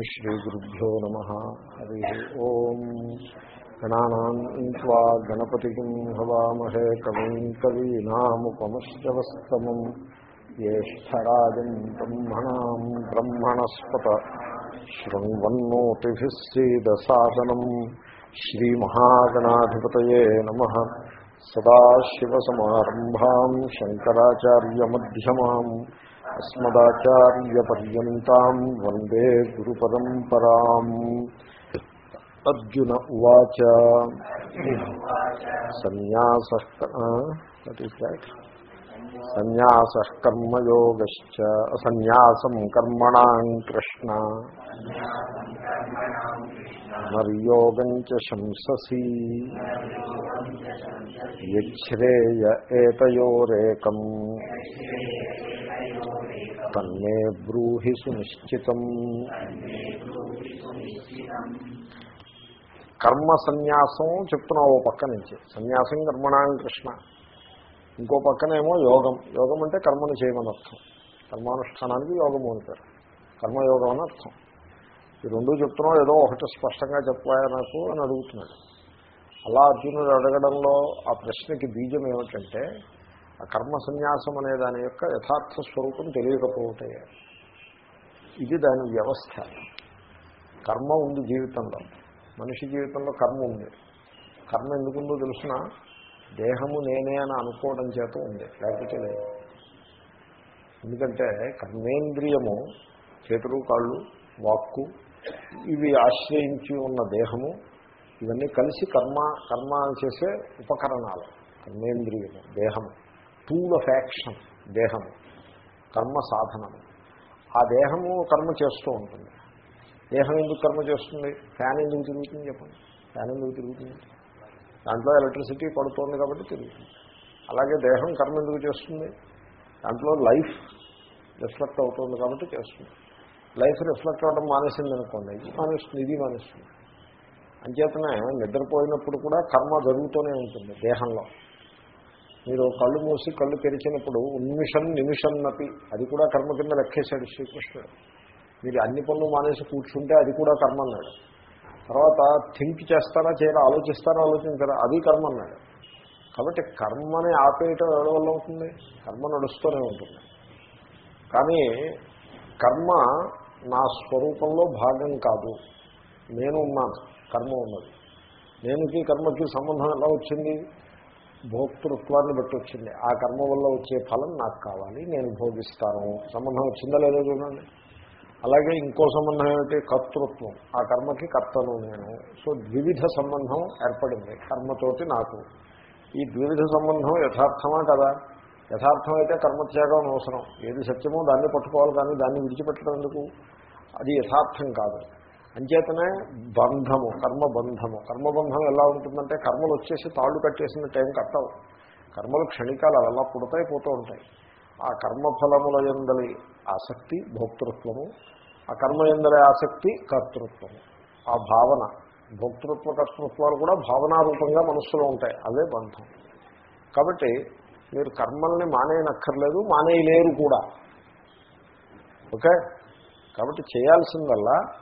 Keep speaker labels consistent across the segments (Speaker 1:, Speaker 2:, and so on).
Speaker 1: శ్రీగురుభ్యో నమ. హరి ఓం. గణానా గణపతి హవామహే కవిం కవీనాముపమశ్రవస్తమం జ్యేష్టరాజం బ్రహ్మణా బ్రహ్మణస్పత శృణ్వన్నోతిభిస్సీదసాదనం శ్రీమహాగణాధిపతయే నమ. సదాశివసమారంభా శంకరాచార్యమ్యమాం అస్మదాచార్యపర్యంతం వందే గురు పరంపరా అర్జున ఉచ సన్యాస సన్యాస కర్మయోగ సన్యాసం కర్మణ కృష్ణ. నర్యోగం చ శంససి. యచ్ఛ్రేయ ఏతయోరేకం. తన్మే బ్రూహి సునిశ్చితం. కర్మ సన్యాసం చెప్తున్నావు ఓ పక్క నుంచి. సన్యాసం కర్మణాం కృష్ణ. ఇంకో పక్కనేమో యోగం. యోగం అంటే కర్మను చేయమని అర్థం. కర్మానుష్ఠానానికి యోగము అంటారు. కర్మయోగం అని అర్థం. ఈ రెండు చెప్తున్నావు ఏదో ఒకటి స్పష్టంగా చెప్పాయా నాకు అని అడుగుతున్నాడు. అలా అర్జునుడు అడగడంలో ఆ ప్రశ్నకి బీజం ఏమిటంటే ఆ కర్మ సన్యాసం అనే దాని యొక్క యథార్థ స్వరూపం తెలియకపోతే ఇది దాని వ్యవస్థ. కర్మ ఉంది జీవితంలో. మనిషి జీవితంలో కర్మ ఉంది. కర్మ ఎందుకుందో తెలుసిన? దేహము నేనే అని అనుకోవడం చేత ఉంది. లేకపోతే లేదు. ఎందుకంటే కర్మేంద్రియము చేతులు కాళ్ళు వాక్కు ఇవి ఆశ్రయించి ఉన్న దేహము ఇవన్నీ కలిసి కర్మ కర్మ చేసే ఉపకరణాలు. కర్మేంద్రియము దేహము. టూల్ ఆఫ్ యాక్షన్ దేహము కర్మ సాధనము. ఆ దేహము కర్మ చేస్తూ ఉంటుంది. దేహం ఎందుకు కర్మ చేస్తుంది? ఫ్యాన్ ఎందుకు తిరుగుతుంది చెప్పండి. ఫ్యాన్ ఎందుకు తిరుగుతుంది? దాంట్లో ఎలక్ట్రిసిటీ పడుతోంది కాబట్టి తిరుగుతుంది. అలాగే దేహం కర్మ ఎందుకు చేస్తుంది? దాంట్లో లైఫ్ రిఫ్లెక్ట్ అవుతుంది కాబట్టి చేస్తుంది. లైఫ్ రిఫ్లెక్ట్ అవ్వడం మానేసింది అనుకోండి ఇది మానేస్తుంది ఇది మానేస్తుంది. అంచేతనే నిద్రపోయినప్పుడు కూడా కర్మ జరుగుతూనే ఉంటుంది దేహంలో. మీరు కళ్ళు మూసి కళ్ళు తెరిచినప్పుడు నిమిషం నిమిషంన్నది అది కూడా కర్మ కింద లెక్కేశాడు శ్రీకృష్ణుడు. మీరు అన్ని పనులు మానేసి కూర్చుంటే అది కూడా కర్మ అన్నాడు తర్వాత థింక్ చేస్తారా చేయరా ఆలోచిస్తారా ఆలోచించారా అది కర్మ అన్నాడు కాబట్టి కర్మని ఆపేయటం ఎవరి వల్ల అవుతుంది? కర్మ నడుస్తూనే ఉంటుంది. కానీ కర్మ నా స్వరూపంలో భాగం కాదు. నేను ఉన్నాను కర్మ ఉన్నది. నేనుకి కర్మకి సంబంధం ఎలా వచ్చింది? భోక్తృత్వాన్ని బట్టి వచ్చింది. ఆ కర్మ వల్ల వచ్చే ఫలం నాకు కావాలి నేను భోగిస్తాను. సంబంధం వచ్చిందా లేదో చూడండి. అలాగే ఇంకో సంబంధం ఏమిటి? కర్తృత్వం. ఆ కర్మకి కర్తను నేను. సో ద్వివిధ సంబంధం ఏర్పడింది కర్మతోటి నాకు. ఈ ద్వివిధ సంబంధం యథార్థమా కదా? యథార్థమైతే కర్మత్యాగం అవసరం ఏది సత్యమో దాన్ని పట్టుకోవాలి కానీ దాన్ని విడిచిపెట్టడం ఎందుకు? అది యథార్థం కాదు. అంచేతనే బంధము కర్మబంధము. కర్మబంధం ఎలా ఉంటుందంటే కర్మలు వచ్చేసి తాళ్ళు కట్టేసిన టైం కట్టవు. కర్మలు క్షణికాలు అలా పుడతాయి పోతూ ఉంటాయి. ఆ కర్మఫలముల ఎందలి ఆసక్తి భోక్తృత్వము. ఆ కర్మ ఎందలి ఆసక్తి కర్తృత్వము. ఆ భావన భోక్తృత్వ కర్తృత్వాలు కూడా భావనారూపంగా మనస్సులో ఉంటాయి. అదే బంధం. కాబట్టి మీరు కర్మల్ని మానేయనక్కర్లేదు మానేయలేరు కూడా. ఓకే? కాబట్టి చేయాల్సిందల్లా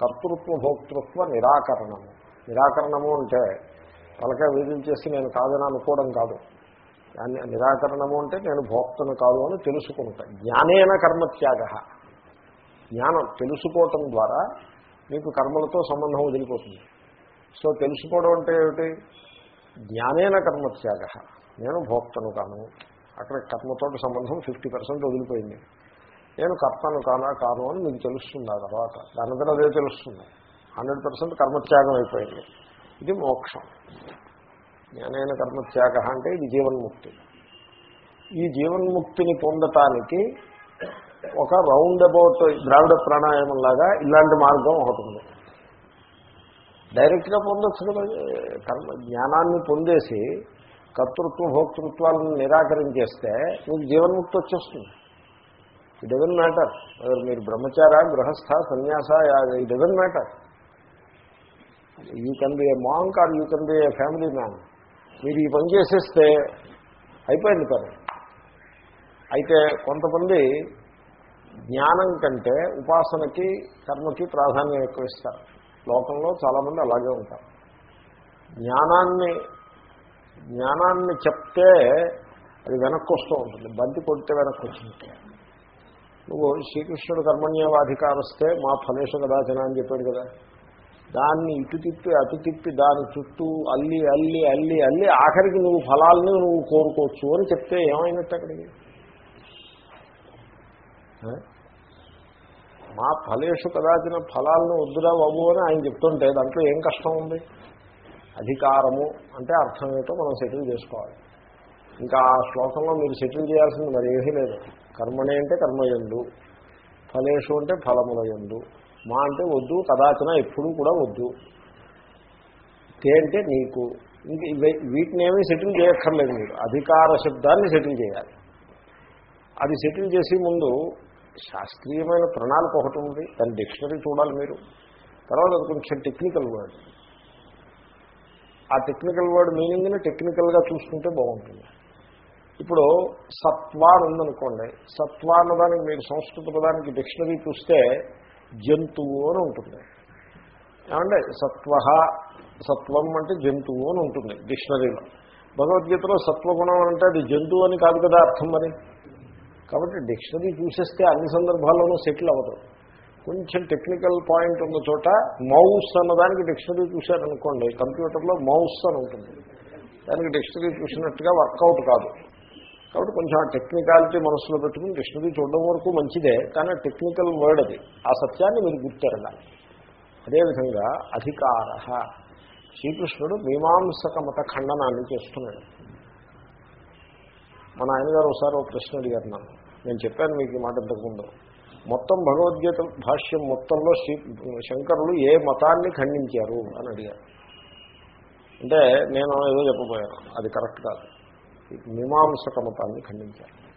Speaker 1: కర్తృత్వ భోక్తృత్వ నిరాకరణము. నిరాకరణము అంటే తలక వీధులు నేను కాదని అనుకోవడం కాదు. దాన్ని నిరాకరణము అంటే నేను భోక్తను కాదు అని తెలుసుకుంటా. జ్ఞానేన కర్మత్యాగ జ్ఞానం తెలుసుకోవటం ద్వారా మీకు కర్మలతో సంబంధం వదిలిపోతుంది. సో తెలుసుకోవడం అంటే ఏమిటి? జ్ఞానేన కర్మత్యాగ నేను భోక్తను కాను. అక్కడ కర్మతోటి సంబంధం ఫిఫ్టీ పర్సెంట్ వదిలిపోయింది. నేను కర్తను కానా కాను అని మీకు తెలుస్తుంది ఆ తర్వాత. దానితో అదే తెలుస్తుంది. హండ్రెడ్ పర్సెంట్ కర్మత్యాగం అయిపోయింది. ఇది మోక్షం. జ్ఞానైన కర్మత్యాగ అంటే ఇది జీవన్ముక్తి. ఈ జీవన్ముక్తిని పొందటానికి ఒక రౌండ్ అబౌట్ ద్రావిడ ప్రాణాయామం లాగా ఇలాంటి మార్గం ఒకటి ఉంది. డైరెక్ట్గా పొందొచ్చు కదా. కర్మ జ్ఞానాన్ని పొందేసి కర్తృత్వ భోక్తృత్వాలను నిరాకరించేస్తే మీకు జీవన్ముక్తి వచ్చేస్తుంది. ఇట్ డజన్ మ్యాటర్ మీరు బ్రహ్మచార గృహస్థ సన్యాస it doesn't matter you can be a monk or you can be a family man మీరు ఈ పని చేసేస్తే అయిపోయింది పని. అయితే కొంతమంది జ్ఞానం కంటే ఉపాసనకి కర్మకి ప్రాధాన్యం ఎక్కువ ఇస్తారు. లోకంలో చాలామంది అలాగే ఉంటారు. జ్ఞానాన్ని జ్ఞానాన్ని చెప్తే అది వెనక్కి వస్తూ ఉంటుంది. బంతి కొడితే వెనక్కి వచ్చినట్టే నువ్వు శ్రీకృష్ణుడు కర్మణ్యవాధికారస్తే మా ఫలేష కదాచన అని చెప్పాడు కదా. దాన్ని ఇటు తిప్పి అటు తిప్పి దాని చుట్టూ అల్లి అల్లి అల్లి అల్లి ఆఖరికి నువ్వు ఫలాల్ని నువ్వు కోరుకోవచ్చు అని చెప్తే ఏమైనట్టు అక్కడికి? మా ఫలేషు కదాచిన ఫలాలను వద్దురా బాబు అని ఆయన చెప్తుంటే దాంట్లో ఏం కష్టం ఉంది? అధికారము అంటే అర్థం ఏంటో మనం సెటిల్ చేసుకోవాలి. ఇంకా ఆ శ్లోకంలో మీరు సెటిల్ చేయాల్సింది మరి ఏమీ లేదు. కర్మణి అంటే కర్మయందు. ఫలేషు అంటే ఫలములయందు. మా అంటే వద్దు కదాచన ఎప్పుడూ కూడా వద్దు. తే అంటే నీకు. ఇంక వీటిని ఏమీ సెటిల్ చేయక్కర్లేదు మీరు. అధికార శబ్దాన్ని సెటిల్ చేయాలి. అది సెటిల్ చేసే ముందు శాస్త్రీయమైన ప్రణాళిక ఒకటి ఉంది. దాని డిక్షనరీ చూడాలి మీరు. తర్వాత అది కొంచెం టెక్నికల్ వర్డ్. ఆ టెక్నికల్ వర్డ్ మీనింగ్ని టెక్నికల్గా చూసుకుంటే బాగుంటుంది. ఇప్పుడు సత్వ అని ఉందనుకోండి సత్వ అన్నదానికి మీరు సంస్కృత పదానికి డిక్షనరీ చూస్తే జంతువు అని ఉంటుంది. ఏమంటే సత్వ సత్వం అంటే జంతువు అని ఉంటుంది డిక్షనరీలో. భగవద్గీతలో సత్వగుణం అంటే అది జంతువు అని కాదు కదా అర్థం మరి? కాబట్టి డిక్షనరీ చూసేస్తే అన్ని సందర్భాల్లోనూ సెటిల్ అవ్వదు. కొంచెం టెక్నికల్ పాయింట్ ఉన్న చోట మౌస్ అన్నదానికి డిక్షనరీ చూశారనుకోండి కంప్యూటర్లో మౌస్ అని ఉంటుంది. దానికి డిక్షనరీ చూసినట్టుగా వర్కౌట్ కాదు. కాబట్టి కొంచెం ఆ టెక్నికాలిటీ మనసులో పెట్టుకుని కృష్ణుడి చూడడం వరకు మంచిదే కానీ టెక్నికల్ వర్డ్ అది. ఆ సత్యాన్ని మీరు గుర్తెరగాలి. అదేవిధంగా అధికార. శ్రీకృష్ణుడు మీమాంసక మత ఖండనాన్ని చేస్తున్నాడు. మన ఆయన గారు ఒకసారి ఒక ప్రశ్న అడిగారు నన్ను. నేను చెప్పాను మీకు ఈ మాట ఇంతకుముందు. మొత్తం భగవద్గీత భాష్యం మొత్తంలో శ్రీ శంకరులు ఏ మతాన్ని ఖండించారు? అని అడిగారు. అంటే నేను ఏదో చెప్పబోయాను. అది కరెక్ట్ కాదు. మీమాంసక మతాన్ని ఖండించారు.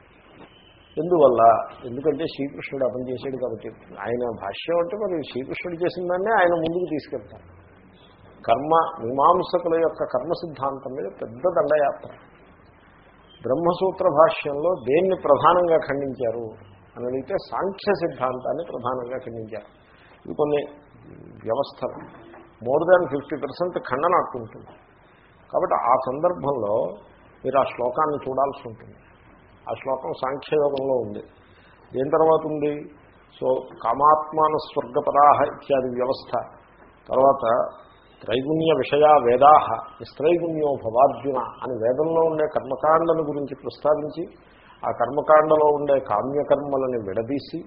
Speaker 1: ఎందువల్ల? ఎందుకంటే శ్రీకృష్ణుడు అపని చేశాడు కాబట్టి ఆయన భాష్యం అంటే మరి శ్రీకృష్ణుడు చేసిన దాన్నే ఆయన ముందుకు తీసుకెళ్తారు. కర్మ మీమాంసకుల యొక్క కర్మ సిద్ధాంతం మీద పెద్ద దండయాత్ర. బ్రహ్మసూత్ర భాష్యంలో దేన్ని ప్రధానంగా ఖండించారు అని అడిగితే సాంఖ్య సిద్ధాంతాన్ని ప్రధానంగా ఖండించారు. ఇవి కొన్ని వ్యవస్థలు. మోర్ దాన్ ఫిఫ్టీ పర్సెంట్ ఖండన ఉంటుంది కాబట్టి ఆ సందర్భంలో మీరు ఆ శ్లోకాన్ని చూడాల్సి ఉంటుంది. ఆ శ్లోకం సాంఖ్యయోగంలో ఉంది. ఏం తర్వాత ఉంది? సో కామాత్మాన స్వర్గపరాహ ఇత్యాది వ్యవస్థ. తర్వాత త్రైగుణ్య విషయా వేదాహ నిస్త్రైగుణ్యో భవార్జున అని వేదంలో ఉండే కర్మకాండను గురించి ప్రస్తావించి ఆ కర్మకాండలో ఉండే కామ్యకర్మలని విడదీసి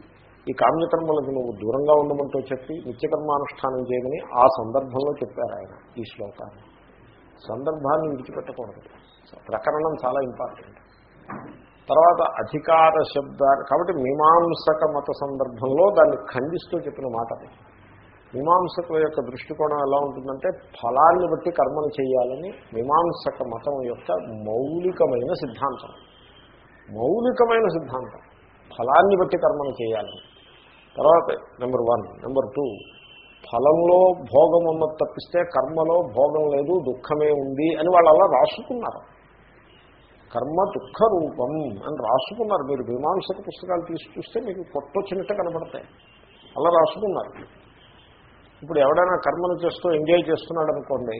Speaker 1: ఈ కామ్యకర్మలకు నువ్వు దూరంగా ఉండమంటూ చెప్పి నిత్యకర్మానుష్ఠానం చేయమని ఆ సందర్భంలో చెప్పారు ఆయన ఈ శ్లోకాన్ని. సందర్భాన్ని విడిచిపెట్టకూడదు. ప్రకరణం చాలా ఇంపార్టెంట్. తర్వాత అధికార శబ్ద కాబట్టి మీమాంసక మత సందర్భంలో దాన్ని ఖండిస్తూ చెప్పిన మాట మీమాంసకుల యొక్క దృష్టికోణం ఎలా ఉంటుందంటే ఫలాన్ని బట్టి కర్మలు చేయాలని మీమాంసక మతం యొక్క మౌలికమైన సిద్ధాంతం. మౌలికమైన సిద్ధాంతం. ఫలాన్ని బట్టి కర్మలు చేయాలని. తర్వాత నెంబర్ వన్ నెంబర్ టూ ఫలంలో భోగం ఉన్నది తప్పిస్తే కర్మలో భోగం లేదు దుఃఖమే ఉంది అని వాళ్ళు అలా రాసుకున్నారు. కర్మ దుఃఖ రూపం అని రాసుకున్నారు. మీరు మీమాంసక పుస్తకాలు తీసి చూస్తే మీకు కొట్టొచ్చినట్టు కనబడతాయి అలా రాసుకున్నారు. ఇప్పుడు ఎవడైనా కర్మను చేస్తూ ఎంజాయ్ చేస్తున్నాడు అనుకోండి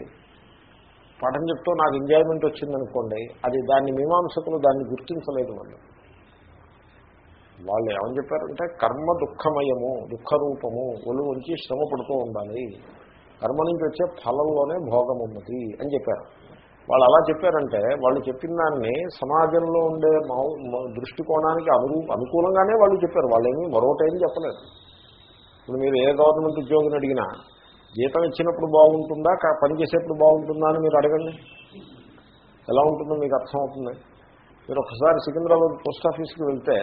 Speaker 1: పాఠం చెప్తూ నాకు ఎంజాయ్మెంట్ వచ్చిందనుకోండి అది దాన్ని మీమాంసకులు దాన్ని గుర్తించలేదు వాళ్ళు. వాళ్ళు ఏమని చెప్పారంటే కర్మ దుఃఖమయము దుఃఖరూపము ఒలు ఉంచి శ్రమ పడుతూ ఉండాలి. కర్మ నుంచి వచ్చే ఫలంలోనే భోగం ఉన్నది అని చెప్పారు. వాళ్ళు అలా చెప్పారంటే వాళ్ళు చెప్పిన దాన్ని సమాజంలో ఉండే దృష్టికోణానికి అను అనుకూలంగానే వాళ్ళు చెప్పారు. వాళ్ళేమీ మరొకటేం చెప్పలేదు. ఇప్పుడు మీరు ఏ గవర్నమెంట్ ఉద్యోగిని అడిగినా జీతం ఇచ్చినప్పుడు బాగుంటుందా పనిచేసేప్పుడు పని చేసేప్పుడు బాగుంటుందా అని మీరు అడగండి. ఎలా ఉంటుందో మీకు అర్థమవుతుంది. మీరు ఒకసారి సికింద్రాబాద్ పోస్ట్ ఆఫీస్కి వెళ్తే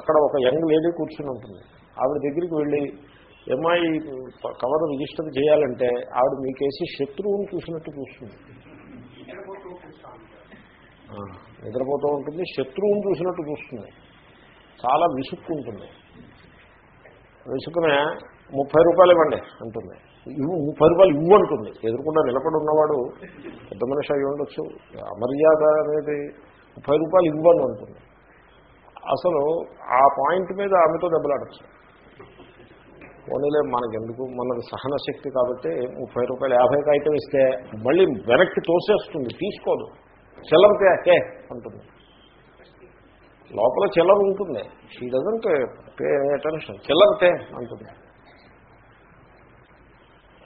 Speaker 1: అక్కడ ఒక యంగ్ లేడీ కూర్చుని ఉంటుంది. ఆవిడ దగ్గరికి వెళ్ళి ఎంఐ కవర్ రిజిస్టర్ చేయాలంటే ఆవిడ మీకేసి శత్రువుని చూసినట్టు చూస్తుంది. నిద్రపోతూ ఉంటుంది శత్రువుని చూసినట్టు చూస్తుంది. చాలా విసుక్కుంటుంది. విసుకునే ముప్పై రూపాయలు ఇవ్వండి అంటుంది. ఇవ్వు ముప్పై రూపాయలు ఇవ్వు అంటుంది. ఎదురుకుండా నిలబడి ఉన్నవాడు పెద్ద మనిషి అయి ఉండొచ్చు. అమర్యాద అనేది ముప్పై రూపాయలు ఇవ్వని అంటుంది. అసలు ఆ పాయింట్ మీద ఆమెతో దెబ్బలాడచ్చు. ఓనీలే మనకెందుకు? మనది సహన శక్తి కాబట్టి ముప్పై రూపాయలు యాభైకి ఐటమ్ ఇస్తే మళ్ళీ వెనక్కి తోసేస్తుంది తీసుకోదు. చిల్లరకే ఏ అంటుంది. లోపల చిల్లర ఉంటుంది. షీ డజంట్ పే అటెన్షన్ చిల్లరకే అంటుంది.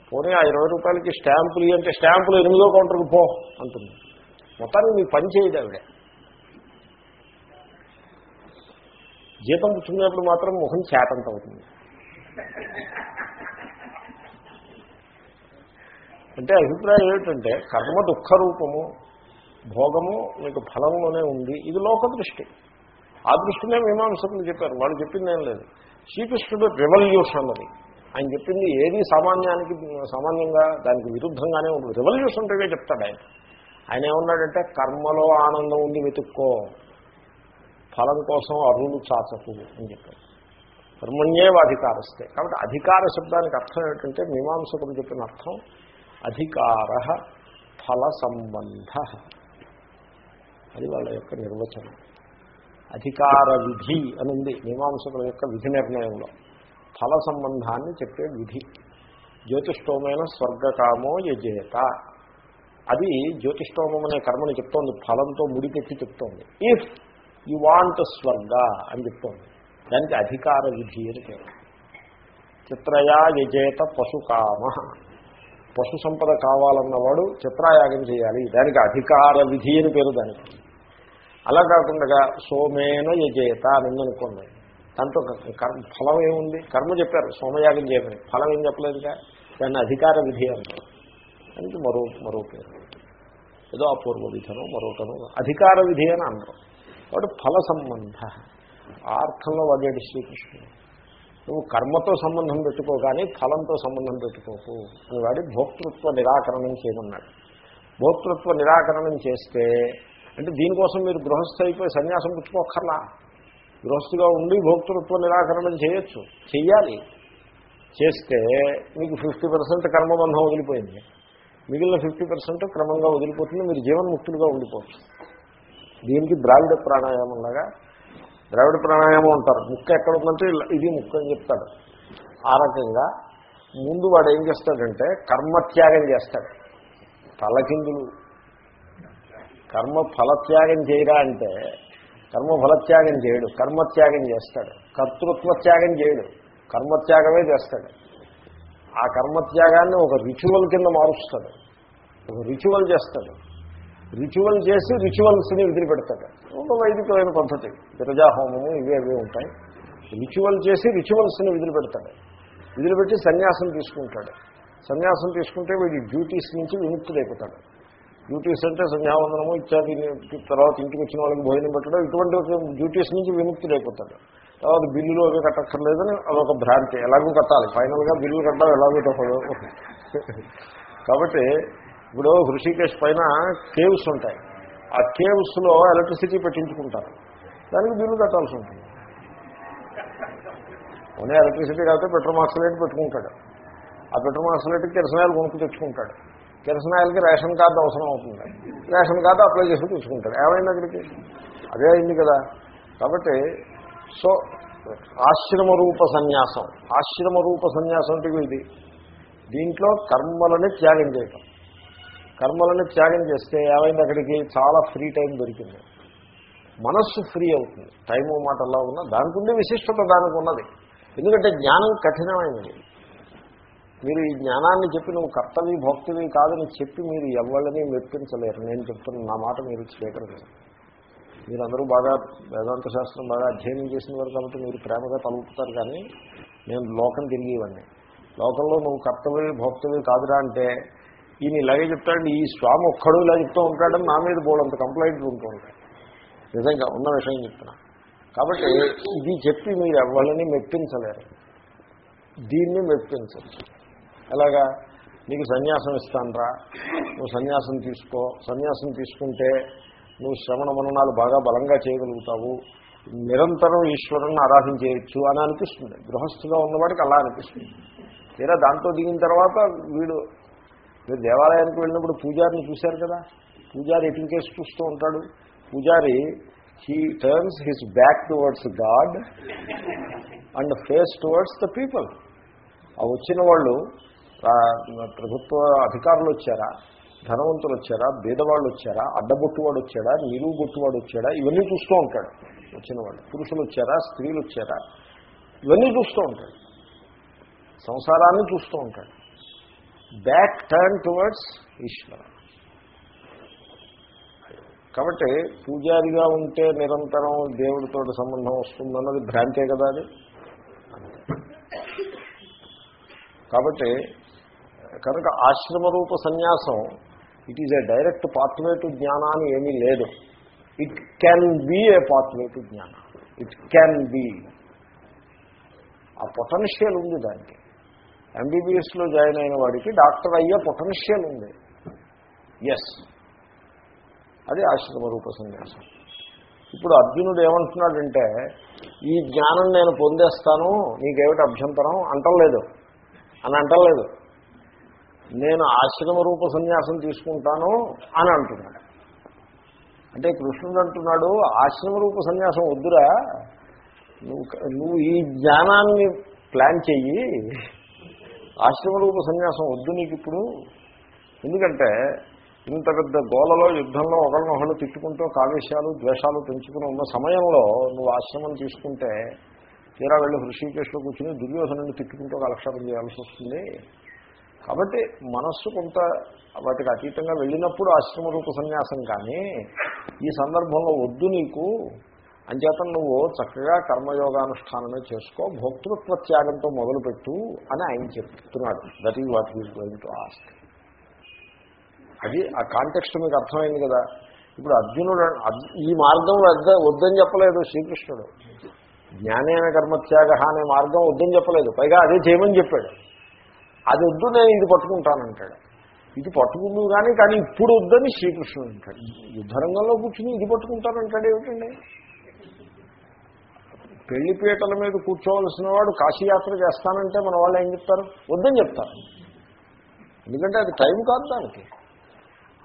Speaker 1: పోనీ ఆ ఇరవై రూపాయలకి స్టాంపులు అంటే స్టాంపులు ఎనిమిదో కౌంటర్కి పో అంటుంది. మొత్తానికి మీకు పని చేయదు ఆవిడ జీతం పుచ్చుకునేప్పుడు మాత్రం ముఖం చేతంత అవుతుంది. అంటే అభిప్రాయం ఏమిటంటే కర్మ దుఃఖ రూపము భోగము మీకు ఫలంలోనే ఉంది. ఇది లోక దృష్టి ఆ దృష్టినే మీమాంసకులు చెప్పారు. వాళ్ళు చెప్పింది ఏం లేదు. శ్రీకృష్ణుడు రెవల్యూషన్ అది ఆయన చెప్పింది ఏది సామాన్యానికి సామాన్యంగా దానికి విరుద్ధంగానే ఉంటుంది. రెవల్యూషన్ ఉంటే చెప్తాడు ఆయన. ఆయన ఏమన్నాడంటే కర్మలో ఆనందం ఉంది వెతుక్కో. ఫలం కోసం అరువులు చాచకు అని చెప్పాడు. కర్మణ్యేవ అధికారస్తే కాబట్టి అధికార శబ్దానికి అర్థం ఏమిటంటే మీమాంసకులు చెప్పిన అర్థం అధికార ఫల సంబంధ అది వాళ్ళ యొక్క నిర్వచనం. అధికార విధి అని ఉంది మీమాంసకుల యొక్క విధి నిర్ణయంలో. ఫల సంబంధాన్ని చెప్పే విధి. జ్యోతిష్టోమైన స్వర్గకామో యజేత. అది జ్యోతిష్టోమం అనే కర్మని చెప్తోంది ఫలంతో ముడిపెట్టి చెప్తోంది. ఇఫ్ యు వాంట్ స్వర్గ అని చెప్తోంది. దానికి అధికార విధి అని పేరు. చిత్రయా యజేత పశుకామ పశు సంపద కావాలన్నవాడు చిత్రాయాగం చేయాలి. దానికి అధికార విధి అని పేరు దానికి. అలా కాకుండా సోమేన యజేత అని ఉందనుకోండి దాంతో కర్మ ఫలం ఏముంది? కర్మ చెప్పారు సోమయాగం చేయమని. ఫలం ఏం చెప్పలేదుగా? దాన్ని అధికార విధి అంటారు. దానికి మరో మరో పేరు. ఏదో అపూర్వ విధనో మరొకను అధికార విధి అని అంటారు. కాబట్టి ఫల సంబంధ. ఆ అర్థంలో వాడాడు శ్రీకృష్ణుడు. నువ్వు కర్మతో సంబంధం పెట్టుకో కానీ ఫలంతో సంబంధం పెట్టుకోకు అని వాడి భోక్తృత్వ నిరాకరణం చేయమన్నాడు. భోక్తృత్వ నిరాకరణం చేస్తే అంటే దీనికోసం మీరు గృహస్థ అయిపోయి సన్యాసం పుచ్చుకోకర్లా గృహస్థుగా ఉండి భోక్తృత్వ నిరాకరణం చేయొచ్చు. చెయ్యాలి. చేస్తే మీకు ఫిఫ్టీ పర్సెంట్ కర్మబంధం వదిలిపోయింది. మిగిలిన ఫిఫ్టీ పర్సెంట్ క్రమంగా వదిలిపోతుంది. మీరు జీవన్ముక్తులుగా ఉండిపోవచ్చు. దీనికి ద్రావిడ ప్రాణాయామం లాగా. ద్రావిడ ప్రాణాయామం అంటారు. ముక్క ఎక్కడ ఉందంటే ఇది ముక్క అని చెప్తాడు. ఆ రకంగా ముందు వాడు ఏం చేస్తాడంటే కర్మత్యాగం చేస్తాడు. తలకిందులు కర్మ ఫలత్యాగం చేయరా అంటే కర్మ ఫలత్యాగం చేయడు కర్మత్యాగం చేస్తాడు. కర్తృత్వ త్యాగం చేయడు కర్మత్యాగమే చేస్తాడు. ఆ కర్మత్యాగాన్ని ఒక రిచువల్ కింద మారుస్తాడు. ఒక రిచువల్ చేస్తాడు. రిచువల్ చేసి రిచువల్స్ని వదిలిపెడతాడు. ఒక వైదికమైన పద్ధతి. గిరజాహోమము ఇవే అవే ఉంటాయి. రిచువల్ చేసి రిచువల్స్ని వదిలిపెడతాడు. వదిలిపెట్టి సన్యాసం తీసుకుంటాడు. సన్యాసం తీసుకుంటే వీడి డ్యూటీస్ నుంచి విముక్తుడైపోతాడు. డ్యూటీస్ అంటే సంధ్యావందనము ఇత్యాది తర్వాత ఇంటికి వచ్చిన వాళ్ళకి భోజనం పెట్టడం ఇటువంటి డ్యూటీస్ నుంచి విముక్తుడైపోతాడు తర్వాత బిల్లులు అవి కట్టక్కర్లేదని అదొక భ్రాంతి. ఎలాగో కట్టాలి. ఫైనల్గా బిల్లు కట్టాలి ఎలాగో తప్పదు. కాబట్టి ఇప్పుడు హృషికేశ్ పైన కేవ్స్ ఉంటాయి. ఆ కేవ్స్లో ఎలక్ట్రిసిటీ పెట్టించుకుంటారు. దానికి బిల్లు కట్టాల్సి ఉంటుంది. ఓనే ఎలక్ట్రిసిటీ కాకపోతే పెట్రోమాక్సలేట్ పెట్టుకుంటాడు. ఆ పెట్రోల్ మార్క్సలేట్కి కిరసనాయలు కొనుక్కు తెచ్చుకుంటాడు. కిరసనాయలకి రేషన్ కార్డు అవసరం అవుతుంది. రేషన్ కార్డు అప్లై చేసి తీసుకుంటాడు ఏమైంది అక్కడికి? అదే అయింది కదా. కాబట్టి సో ఆశ్రమ రూప సన్యాసం. ఆశ్రమ రూప సన్యాసం అంటే ఇది దీంట్లో కర్మలని త్యాగం చేయటం. కర్మలని త్యాగం చేస్తే ఏమైంది అక్కడికి? చాలా ఫ్రీ టైం దొరికింది. మనస్సు ఫ్రీ అవుతుంది. టైము మాట అలా ఉన్నా దానికి ఉండే విశిష్టత దానికి ఉన్నది. ఎందుకంటే జ్ఞానం కఠినమైనది. మీరు ఈ జ్ఞానాన్ని చెప్పి నువ్వు కర్తవి భక్తివి కాదని చెప్పి మీరు ఎవరిని మెప్పించలేరు. నేను చెప్తున్న నా మాట మీరు స్వీకరించారు. మీరందరూ బాగా వేదాంత శాస్త్రం బాగా అధ్యయనం చేసిన వారు కాబట్టి మీరు ప్రేమగా తలుపుతారు కానీ నేను లోకం తిరిగి ఇవ్వండి. లోకంలో నువ్వు కర్తవ్య భోక్తవి కాదురా అంటే ఈయన ఇలాగే చెప్తాడు ఈ స్వామి ఒక్కడు ఇలా చెప్తూ ఉంటాడని నా మీద బోడంత కంప్లైంట్లు ఉంటూ ఉంటాయి. నిజంగా ఉన్న విషయం చెప్తున్నా. కాబట్టి ఇది చెప్పి మీరు ఎవరిని మెప్పించలేరు. దీన్ని మెప్పించచ్చు ఎలాగా? నీకు సన్యాసం ఇస్తానరా. నువ్వు సన్యాసం తీసుకో. సన్యాసం తీసుకుంటే నువ్వు శ్రవణ మననాలు బాగా బలంగా చేయగలుగుతావు. నిరంతరం ఈశ్వరుని ఆరాధించేయచ్చు అని అనిపిస్తుంది. గృహస్థుగా ఉన్నవాడికి అలా అనిపిస్తుంది. తీరా దాంతో దిగిన తర్వాత వీడు మీరు దేవాలయానికి వెళ్ళినప్పుడు పూజారిని చూశారు కదా? పూజారి ఎటుకేసి చూస్తూ ఉంటాడు? పూజారి he turns his back towards God and face towards the people ఆ వచ్చిన వాళ్ళు ప్రభుత్వ అధికారులు వచ్చారా? ధనవంతులు వచ్చారా? బీదవాళ్ళు వచ్చారా? అడ్డబొట్టువాడు వచ్చాడా? నిలువు బొట్టువాడు వచ్చాడా? ఇవన్నీ చూస్తూ ఉంటాడు వచ్చిన వాళ్ళు పురుషులు వచ్చారా? స్త్రీలు వచ్చారా? ఇవన్నీ చూస్తూ ఉంటాడు. సంసారాన్ని చూస్తూ ఉంటాడు. బ్యాక్ టర్న్ టువర్డ్స్ ఈశ్వర కాబట్టి పూజారిగా ఉంటే నిరంతరం దేవుడితో సంబంధం వస్తుందన్నది భ్రాంతే కదా అది? కాబట్టి కనుక ఆశ్రమ రూప సన్యాసం it is a direct pathway to జ్ఞానాన్ని ఏమీ లేదు. It can be a pathway to జ్ఞాన ఇట్ క్యాన్ బీ ఆ పొటెన్షియల్ ఉంది దానికి. ఎంబీబీఎస్లో జాయిన్ అయిన వాడికి డాక్టర్ అయ్యే పొటెన్షియల్ ఉంది. ఎస్ అది ఆశ్రమ రూప సన్యాసం. ఇప్పుడు అర్జునుడు ఏమంటున్నాడంటే ఈ జ్ఞానం నేను పొందేస్తాను నీకేమిటి అభ్యంతరం? అంటలేదు. అని అంటలేదు. నేను ఆశ్రమ రూప సన్యాసం తీసుకుంటాను అని అంటున్నాడు. అంటే కృష్ణుడు అంటున్నాడు ఆశ్రమ రూప సన్యాసం వద్దురా. నువ్వు నువ్వు ఈ జ్ఞానాన్ని ప్లాన్ చెయ్యి. ఆశ్రమ రూప సన్యాసం వద్దు నీకు ఇప్పుడు. ఎందుకంటే ఇంత పెద్ద గోలలో యుద్ధంలో ఒకరినొకళ్ళు తిట్టుకుంటూ కావేశాలు ద్వేషాలు పెంచుకుని ఉన్న సమయంలో నువ్వు ఆశ్రమం తీసుకుంటే తీరా వెళ్ళి హృషికేశ్లో కూర్చుని దుర్యోధనుని తిట్టుకుంటూ కాలక్షేపం చేయాల్సి వస్తుంది. కాబట్టి మనస్సు కొంత వాటికి అతీతంగా వెళ్ళినప్పుడు ఆశ్రమరూప సన్యాసం కానీ ఈ సందర్భంలో వద్దు నీకు అంచేత నువ్వు చక్కగా కర్మయోగానుష్ఠానమే చేసుకో భోక్తృత్వ త్యాగంతో మొదలుపెట్టు అని ఆయన చెప్తున్నాడు. That is what is going to ask అది ఆ కాంటెక్స్ట్ మీకు అర్థమైంది కదా. ఇప్పుడు అర్జునుడు ఈ మార్గం వద్ద వద్దని చెప్పలేదు శ్రీకృష్ణుడు. జ్ఞానేన కర్మత్యాగ అనే మార్గం వద్దని చెప్పలేదు. పైగా అదే చేయమని చెప్పాడు. అది వద్దు నేను ఇది పట్టుకుంటానంటాడు. ఇది పట్టుకుందు కానీ కానీ ఇప్పుడు వద్దని శ్రీకృష్ణుడు అంటాడు. యుద్ధరంగంలో కూర్చుని ఇది పట్టుకుంటానంటాడు ఏమిటండి? పెళ్ళి పీటల మీద కూర్చోవలసిన వాడు కాశీయాత్ర చేస్తానంటే మన వాళ్ళు ఏం చెప్తారు? వద్దని చెప్తారు. ఎందుకంటే అది టైం కాదు దానికి.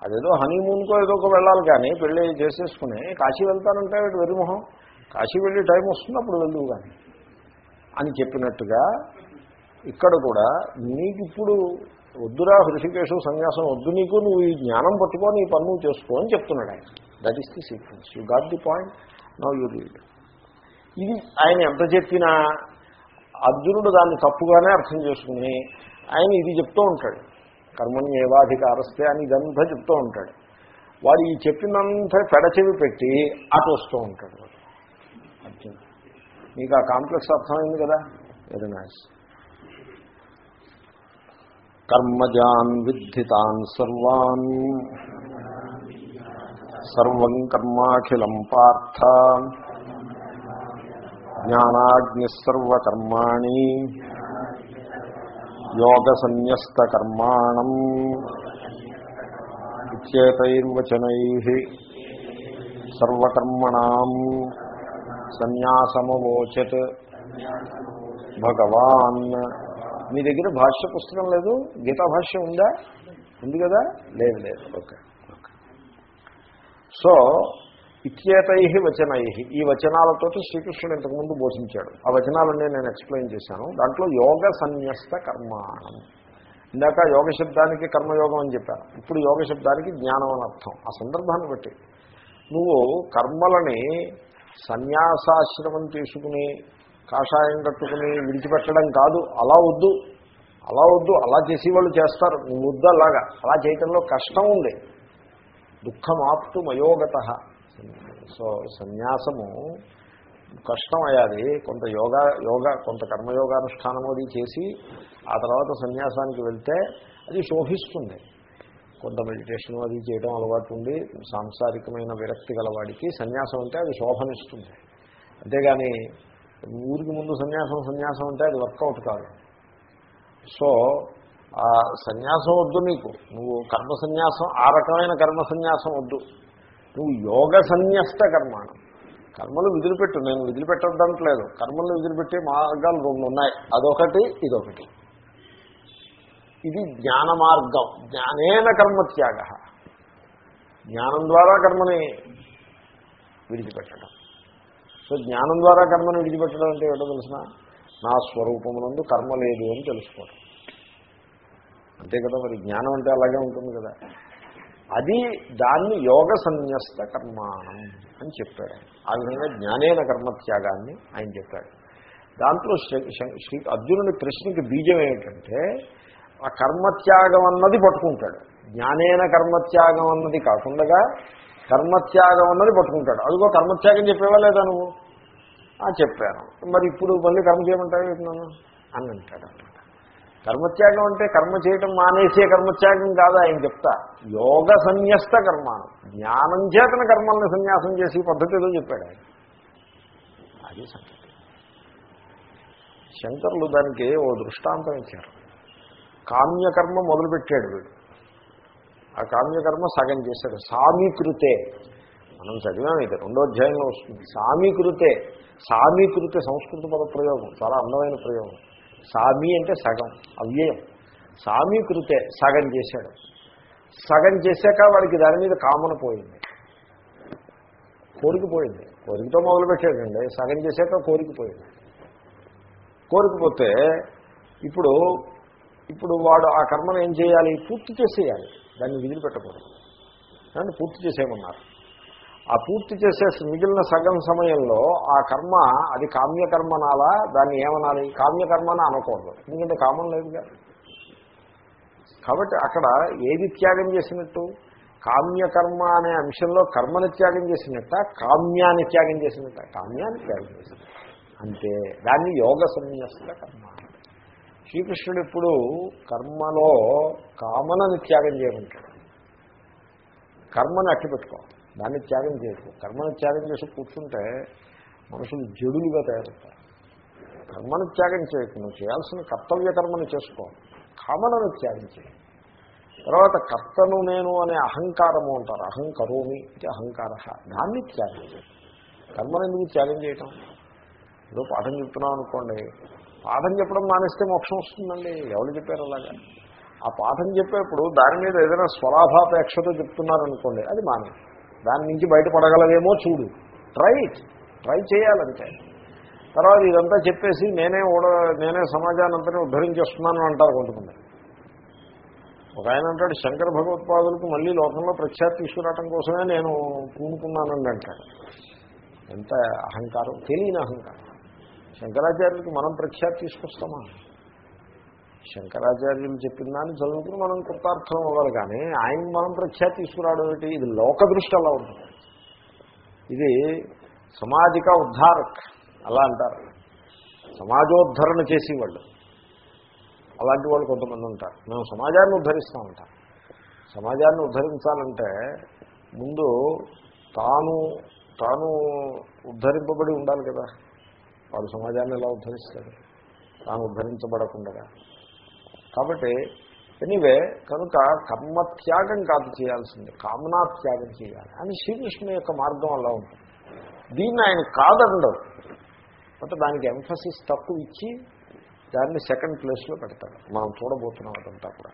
Speaker 1: అదేదో హనీమూన్కో ఏదో ఒక వెళ్ళాలి కానీ పెళ్ళి చేసేసుకుని కాశీ వెళ్తానంటే వాడు వెరిమొహం కాశీ వెళ్ళి టైం వస్తుంది అప్పుడు వెళ్ళు కానీ అని చెప్పినట్టుగా ఇక్కడ కూడా నీకు ఇప్పుడు వద్దురా హృషికేశం సన్యాసం వద్దు నీకు నువ్వు ఈ జ్ఞానం పట్టుకో నీ పన్ను చేసుకో అని చెప్తున్నాడు ఆయన. That is the sequence you got the point now you read ఇది ఆయన ఎంత చెప్పినా అర్జునుడు దాన్ని తప్పుగానే అర్థం చేసుకుని ఆయన ఇది చెప్తూ ఉంటాడు. కర్మని ఏవాధికారస్తే అని ఇదంతా చెప్తూ ఉంటాడు. వాడు ఈ చెప్పినంత పెడచెవి పెట్టి అటు వస్తూ ఉంటాడు. అర్జునుడు. మీకు ఆ కాంప్లెక్స్ అర్థమైంది కదా? వెరీ నైస్ కర్మజాన్ విద్ధితాన్ సర్వాన్ సర్వం కర్మాఖిలం పార్థ జ్ఞానాగ్నిసర్వకర్మాణి యోగసన్యస్తకర్మాణం ఇచ్చేతైర్వచనై సర్వకర్మణం సన్యాసమవోచత్ భగవాన్ మీ దగ్గర భాష్య పుస్తకం లేదు? గీతా భాష్యం ఉందా? ఉంది కదా? లేదు లేదు. Okay okay. సో ఇత్యేతై వచనై. ఈ వచనాలతోటి శ్రీకృష్ణుడు ఇంతకుముందు బోధించాడు. ఆ వచనాలన్నీ నేను ఎక్స్ప్లెయిన్ చేశాను. దాంట్లో యోగ సన్యస్త కర్మాణం. ఇందాక యోగ శబ్దానికి కర్మయోగం అని చెప్పాను. ఇప్పుడు యోగ శబ్దానికి జ్ఞానం అని అర్థం. ఆ సందర్భాన్ని బట్టి. నువ్వు కర్మలని సన్యాసాశ్రమం తీసుకుని కాషాయం కట్టుకుని విడిచిపెట్టడం కాదు అలా వద్దు. అలా వద్దు అలా చేసేవాళ్ళు చేస్తారు. నువ్వు వద్దు అలాగా. అలా చేయటంలో కష్టం ఉంది. దుఃఖమాప్తు మయోగత. సో సన్యాసము కష్టం అయ్యాది. కొంత యోగా యోగా కొంత కర్మయోగానుష్ఠానం అది చేసి ఆ తర్వాత సన్యాసానికి వెళ్తే అది శోభిస్తుంది. కొంత మెడిటేషన్ అది చేయడం అలవాటు ఉండి సాంసారికమైన విరక్తి గలవాడికి సన్యాసం అంటే అది శోభనిస్తుంది. అంతేగాని ఊరికి ముందు సన్యాసం సన్యాసం అంటే అది వర్కౌట్ కాదు. సో ఆ సన్యాసం వద్దు నీకు. నువ్వు కర్మ సన్యాసం ఆ రకమైన కర్మ సన్యాసం వద్దు. నువ్వు యోగ సన్యస్త కర్మాణం. కర్మలు విదిలిపెట్టు నేను విదిలిపెట్టద్దంటలేదు కర్మలు విదిలిపెట్టే మార్గాలు రెండు ఉన్నాయి. అదొకటి ఇదొకటి. ఇది జ్ఞాన మార్గం. జ్ఞానేన కర్మత్యాగ. జ్ఞానం ద్వారా కర్మని విడిచిపెట్టడం. సో జ్ఞానం ద్వారా కర్మను విడిచిపెట్టడం అంటే ఏటో తెలిసిన? నా స్వరూపమునందు కర్మ లేదు అని తెలుసుకోవడం అంతే కదా మరి జ్ఞానం అంటే అలాగే ఉంటుంది కదా. అది దాన్ని యోగ సన్యస్త కర్మాణం అని చెప్పాడు. ఆయన. ఆ విధంగా జ్ఞానేన కర్మత్యాగాన్ని ఆయన చెప్పాడు. దాంట్లో శ్రీ- శ్రీ అర్జునుడి ప్రశ్నకి బీజం ఏమిటంటే ఆ కర్మత్యాగం అన్నది పట్టుకుంటాడు. జ్ఞానేన కర్మత్యాగం అన్నది కాకుండా కర్మత్యాగం అన్నది పట్టుకుంటాడు. అదిగో కర్మత్యాగం చెప్పేవా లేదా నువ్వు? ఆ, చెప్పాను. మరి ఇప్పుడు మళ్ళీ కర్మ చేయమంటావు చెప్తున్నాను అని అంటాడు అనమాట కర్మత్యాగం అంటే కర్మ చేయటం మానేసే కర్మత్యాగం కాదు ఆయన చెప్తా. యోగ సన్యస్త కర్మాను జ్ఞానం చేతన కర్మల్ని సన్యాసం చేసి పద్ధతి ఏదో చెప్పాడు ఆయన. అది సంగతి. శంకరులు దానికి ఓ దృష్టాంతం ఇచ్చారు. కామ్యకర్మ మొదలుపెట్టాడు వీడు. ఆ కామ్యకర్మ సగం చేశాడు. సామీకృతే. మనం చదివాం ఇది. రెండో అధ్యాయంలో వస్తుంది. సామీకృతే. సామీకృతే సంస్కృత పద ప్రయోగం చాలా అందమైన ప్రయోగం. సామి అంటే సగం. అవ్యయం. సామీకృతే సగం చేశాడు. సగం చేశాక వాడికి దాని మీద కామన పోయింది. కోరికపోయింది. కోరికతో మొదలుపెట్టాడండి సగం చేశాక కోరికపోయింది. కోరికపోతే ఇప్పుడు ఇప్పుడు వాడు ఆ కర్మను ఏం చేయాలి? పూర్తి చేసేయాలి. దాన్ని వదిలిపెట్టకూడదు. దాన్ని పూర్తి చేసేయమన్నారు. ఆ పూర్తి చేసే మిగిలిన సగం సమయంలో ఆ కర్మ అది కామ్యకర్మ నాలా దాన్ని ఏమనాలి? కామ్యకర్మని అనకూడదు. ఎందుకంటే కామం లేదుగా కాబట్టి అక్కడ ఏది త్యాగం చేసినట్టు? కామ్యకర్మ అనే అంశంలో కర్మని త్యాగం చేసినట్ట? కామ్యాన్ని త్యాగం చేసినట్ట? కామ్యాన్ని త్యాగం చేసినట్ట? అంతే దాన్ని యోగ సన్యాసుల కర్మ. శ్రీకృష్ణుడు ఇప్పుడు కర్మలో కామనని త్యాగం చేయమంటాడు. కర్మని అట్టి పెట్టుకో దాన్ని త్యాగం చేసుకో కర్మను త్యాగం చేసి కూర్చుంటే మనుషులు జడులుగా తయారవుతారు. కర్మను త్యాగం చేయకు నువ్వు చేయాల్సిన కర్తవ్య కర్మను చేసుకో. కామనను త్యాగం చేయి. తర్వాత కర్తను నేను అనే అహంకారము అంటారు. అహంకరోమి ఇది అహంకార. దాన్ని త్యాగం చేయి. కర్మను ఎందుకు త్యాగం చేయటం? ఏదో పాఠం చెప్తున్నాం అనుకోండి. పాఠం చెప్పడం మానేస్తే మోక్షం వస్తుందండి. ఎవరు చెప్పారు అలాగా? ఆ పాఠం చెప్పేప్పుడు దాని మీద ఏదైనా స్వలాభాపేక్షతో చెప్తున్నారనుకోండి అది మానే. దాని నుంచి బయటపడగలవేమో చూడు. ట్రై ట్రై చేయాలంటే. తర్వాత ఇదంతా చెప్పేసి నేనే ఓడ నేనే సమాజాన్ని అంతా ఉద్ధరించేస్తున్నాను అంటారు కొంతమంది. ఒక ఆయన అంటాడు శంకర భగవత్పాదులకు మళ్ళీ లోకంలో ప్రఖ్యాతి తీసుకురావటం కోసమే నేను పూనుకున్నానండి అంటాడు. ఎంత అహంకారం? తెలియని అహంకారం. శంకరాచార్యులకి మనం ప్రఖ్యాతి తీసుకొస్తామా? శంకరాచార్యులు చెప్పిన దాన్ని చదువుకుని మనం కృతార్థం అవ్వాలి కానీ ఆయన మనం ప్రఖ్యాతి తీసుకురావడం ఏంటి ఇది లోక దృష్టి అలా ఉంటుంది. ఇది సమాజిక ఉద్ధారక్ అలా అంటారు. సమాజోద్ధరణ చేసేవాళ్ళు. అలాంటి వాళ్ళు కొంతమంది ఉంటారు. మేము సమాజాన్ని ఉద్ధరిస్తూ ఉంటాం సమాజాన్ని ఉద్ధరించాలంటే ముందు తాను తాను ఉద్ధరింపబడి ఉండాలి కదా. వాడు సమాజాన్ని ఎలా ఉద్ధరిస్తాడు? తాను ఉద్ధరించబడకుండా కాబట్టి ఎనీవే కనుక కర్మత్యాగం కాదు చేయాల్సింది. కామనాత్యాగం చేయాలి. అని శ్రీకృష్ణుని యొక్క మార్గం అలా ఉంటుంది. దీన్ని ఆయన కాదండవు అంటే దానికి ఎంఫసిస్ తక్కువ ఇచ్చి దాన్ని సెకండ్ ప్లేస్లో పెడతాడు. మనం చూడబోతున్నాం అదంతా కూడా.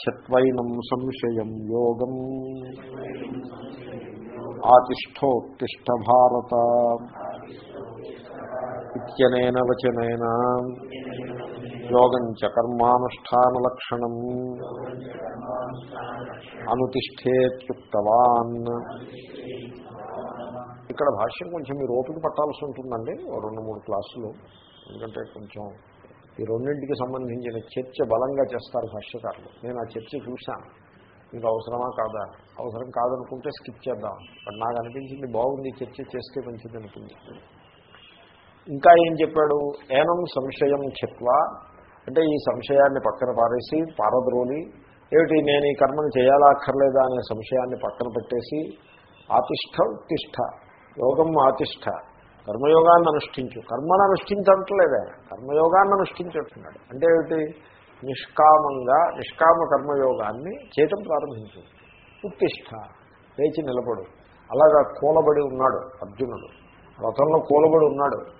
Speaker 1: చత్వైనం సంశయం యోగం. ఆతిష్టోత్తిష్ట భారత. ఇత్యనైన వచనైన యోగం చ కర్మానుష్ఠానలక్షణం అనుతిష్టేత్యుక్తవాన్ ఇక్కడ భాష్యం కొంచెం మీరు ఓపిక పట్టాల్సి ఉంటుందండి ఓ రెండు మూడు క్లాసులు. ఎందుకంటే కొంచెం ఈ రెండింటికి సంబంధించిన చర్చ బలంగా చేస్తారు భాష్యకారులు. నేను ఆ చర్చ చూశాను. మీకు అవసరమా కాదా? అవసరం కాదనుకుంటే స్కిప్ చేద్దాం. బట్ నాకు అనిపించింది బాగుంది చర్చ చేస్తే మంచిది అనిపించింది ఇంకా ఏం చెప్పాడు? ఏనం సంశయం చెత్వా అంటే ఈ సంశయాన్ని పక్కన పారేసి పారద్రోలి ఏమిటి నేను ఈ కర్మను చేయాలా అక్కర్లేదా అనే సంశయాన్ని పక్కన పెట్టేసి ఆతిష్ట ఉత్తిష్ట యోగం ఆతిష్ట కర్మయోగాన్ని అనుష్ఠించు. కర్మను అనుష్ఠించట్లేదే. కర్మయోగాన్ని అనుష్ఠించుంటున్నాడు అంటే ఏమిటి? నిష్కామంగా నిష్కామ కర్మయోగాన్ని చేయటం ప్రారంభించు. ఉత్తిష్ట లేచి నిలబడు. అలాగా కూలబడి ఉన్నాడు అర్జునుడు. రథంలో కూలబడి ఉన్నాడు.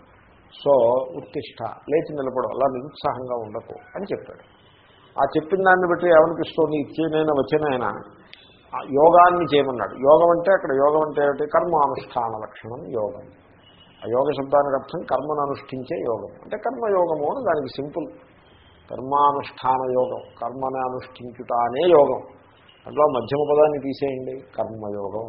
Speaker 1: సో ఉత్తిష్ట లేచి నిలబడు అలా నిరుత్సాహంగా ఉండకు అని చెప్పాడు. ఆ చెప్పిన దాన్ని బట్టి ఏమనిపిస్తోంది? ఇచ్చేనైనా వచ్చినైనా యోగాన్ని చేయమన్నాడు. యోగం అంటే అక్కడ యోగం అంటే ఏమిటి? కర్మానుష్ఠాన లక్షణం యోగం. ఆ యోగ శబ్దానికి అర్థం కర్మను అనుష్ఠించే యోగం. అంటే కర్మయోగము అని దానికి సింపుల్. కర్మానుష్ఠాన యోగం. కర్మని అనుష్ఠించుట అనే యోగం. అందులో మధ్యమ పదాన్ని తీసేయండి. కర్మయోగం.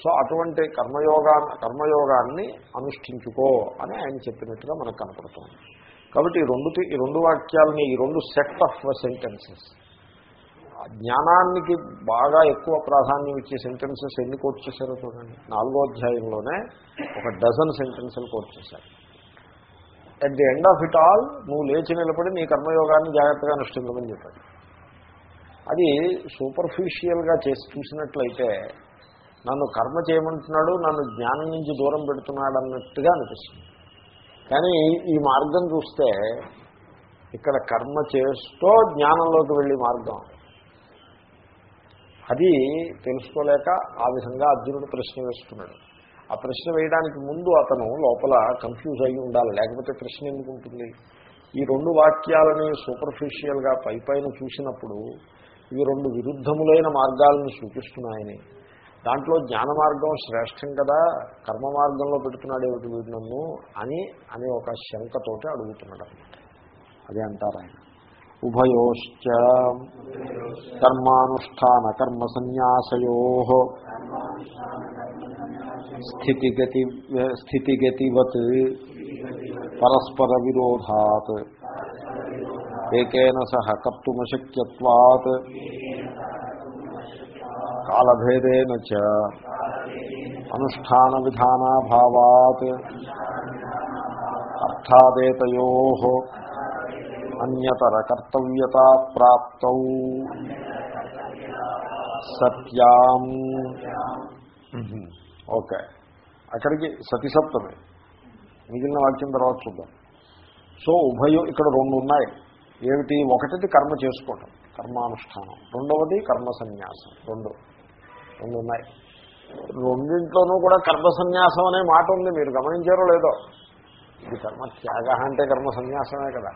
Speaker 1: సో అటువంటి కర్మయోగా కర్మయోగాన్ని అనుష్ఠించుకో అని ఆయన చెప్పినట్టుగా మనకు కనపడుతుంది. కాబట్టి ఈ రెండు ఈ రెండు వాక్యాలని ఈ రెండు సెట్ ఆఫ్ సెంటెన్సెస్. జ్ఞానానికి బాగా ఎక్కువ ప్రాధాన్యం ఇచ్చే సెంటెన్సెస్ ఎన్ని కోట్ చేశారో చూడండి. నాలుగో అధ్యాయంలోనే ఒక డజన్ సెంటెన్సులు కోట్ చేశారు. At the end of it all నువ్వు లేచి నిలబడి నీ కర్మయోగాన్ని జాగ్రత్తగా అనుష్ఠించమని చెప్పాడు. అది సూపర్ఫిషియల్గా చేసి చూసినట్లయితే నన్ను కర్మ చేయమంటున్నాడు నన్ను జ్ఞానం నుంచి దూరం పెడుతున్నాడు అన్నట్టుగా అనిపిస్తుంది. కానీ ఈ మార్గం చూస్తే ఇక్కడ కర్మ చేస్తూ జ్ఞానంలోకి వెళ్ళే మార్గం అది. తెలుసుకోలేక ఆ విధంగా అర్జునుడు ప్రశ్న వేస్తున్నాడు. ఆ ప్రశ్న వేయడానికి ముందు అతను లోపల కన్ఫ్యూజ్ అయి ఉండాలి లేకపోతే ప్రశ్న ఎందుకు ఉంటుంది? ఈ రెండు వాక్యాలని సూపర్ఫిషియల్గా పైపైన చూసినప్పుడు ఇవి రెండు విరుద్ధములైన మార్గాలను సూచిస్తున్నాయని. దాంట్లో జ్ఞాన మార్గం శ్రేష్టం కదా కర్మ మార్గంలో పెడుతున్నాడు ఏమిటి వీడు నన్ను అని అనే ఒక శంకతోటి అడుగుతున్నాడు అనమాట అదే అంటారు ఆయన ఉభయోశ్చ కర్మానుష్ఠాన కర్మ సన్యాసయో స్థితిగతి స్థితిగతివత్ పరస్పర విరోధాత్ ఏకేన సహ కర్తుమశక్యత్వాత్. కాలభేదేన చ. అనుష్ఠాన విధానాభావాత్ అర్థాదేతయో అన్యతర కర్తవ్యత ప్రాప్త. సత్యాం. ఓకే. అక్కడికి సతిసప్తమే. మిగిలిన వాక్యం తర్వాత చూద్దాం. సో ఉభయం ఇక్కడ రెండు ఉన్నాయి. ఏమిటి? ఒకటిది కర్మ చేసుకోవటం కర్మానుష్ఠానం. రెండవది కర్మ సన్యాసం. రెండు. రెండు ఉన్నాయి. రెండింట్లోనూ కూడా కర్మ సన్యాసం అనే మాట ఉంది. మీరు గమనించారో లేదో? ఇది కర్మ త్యాగ అంటే కర్మ సన్యాసమే కదా.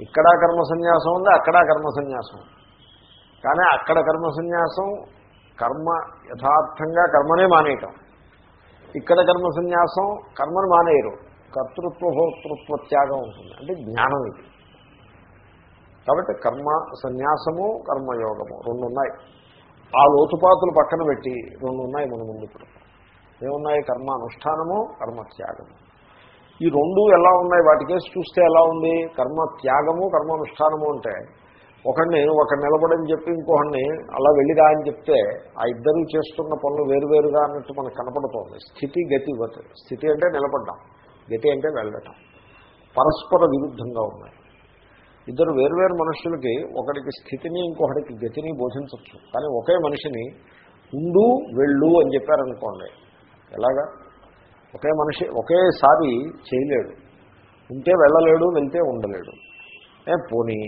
Speaker 1: ఇక్కడ కర్మ సన్యాసం ఉంది అక్కడ కర్మ సన్యాసం కానీ అక్కడ కర్మ సన్యాసం కర్మ యథార్థంగా కర్మనే మానేయటం. ఇక్కడ కర్మ సన్యాసం కర్మను మానేయరు. కర్తృత్వ భోక్తృత్వ త్యాగం ఉంటుంది. అంటే జ్ఞానం ఇది. కాబట్టి కర్మ సన్యాసము కర్మయోగము రెండు ఉన్నాయి ఆ లోతుపాతులు పక్కన పెట్టి రెండు ఉన్నాయి మన ముందు ఇప్పుడు. ఏమున్నాయి? కర్మ అనుష్ఠానము కర్మ త్యాగము. ఈ రెండు ఎలా ఉన్నాయి? వాటి కేసు చూస్తే ఎలా ఉంది? కర్మ త్యాగము కర్మానుష్ఠానము అంటే ఒకడిని ఒక నిలబడని చెప్పి ఇంకొకడిని అలా వెళ్ళిరా అని చెప్తే ఆ ఇద్దరు చేస్తున్న పనులు వేరువేరుగా అన్నట్టు మనకు కనపడుతోంది. స్థితి గతి గతి. స్థితి అంటే నిలబడ్డాం. గతి అంటే వెళ్ళటం. పరస్పర విరుద్ధంగా ఉన్నాయి. ఇద్దరు వేర్వేరు మనుషులకి ఒకడికి స్థితిని ఇంకొకటికి గతిని బోధించవచ్చు కానీ ఒకే మనిషిని ఉండు వెళ్ళు అని చెప్పారనుకోండి ఎలాగా? ఒకే మనిషి ఒకేసారి చేయలేడు. ఉంటే వెళ్ళలేడు వెళ్తే ఉండలేడు. పోనీ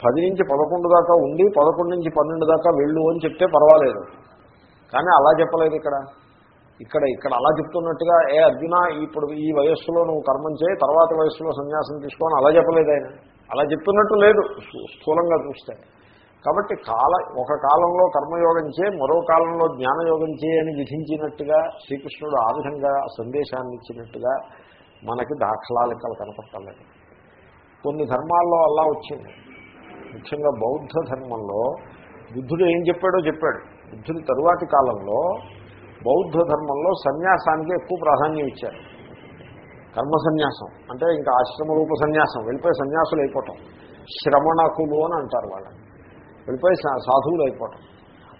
Speaker 1: పది నుంచి పదకొండు దాకా ఉండి పదకొండు నుంచి పన్నెండు దాకా వెళ్ళు అని చెప్తే పర్వాలేదు. కానీ అలా చెప్పలేదు ఇక్కడ. ఇక్కడ ఇక్కడ అలా చెప్తున్నట్టుగా ఏ అర్జున ఇప్పుడు ఈ వయస్సులో నువ్వు కర్మం చేయి తర్వాత వయస్సులో సన్యాసం తీసుకోని అలా చెప్పలేదు ఆయన. అలా చెప్తున్నట్టు లేదు. స్థూలంగా చూస్తే. కాబట్టి కాల ఒక కాలంలో కర్మయోగం చే మరో కాలంలో జ్ఞానయోగం చే అని విధించినట్టుగా శ్రీకృష్ణుడు ఆ విధంగా సందేశాన్ని ఇచ్చినట్టుగా మనకి దాఖలాలు ఇక్కడ కనపడలేదు కొన్ని ధర్మాల్లో అలా వచ్చింది. ముఖ్యంగా బౌద్ధ ధర్మంలో బుద్ధుడు ఏం చెప్పాడో చెప్పాడు. బుద్ధుడి తరువాతి కాలంలో బౌద్ధ ధర్మంలో సన్యాసానికి ఎక్కువ ప్రాధాన్యం ఇచ్చారు. కర్మ సన్యాసం అంటే ఇంకా ఆశ్రమ రూప సన్యాసం. వెళ్ళిపోయి సన్యాసులు అయిపోవటం శ్రమణకులు అని అంటారు వాళ్ళని. వెళ్ళిపోయి సాధువులు అయిపోవటం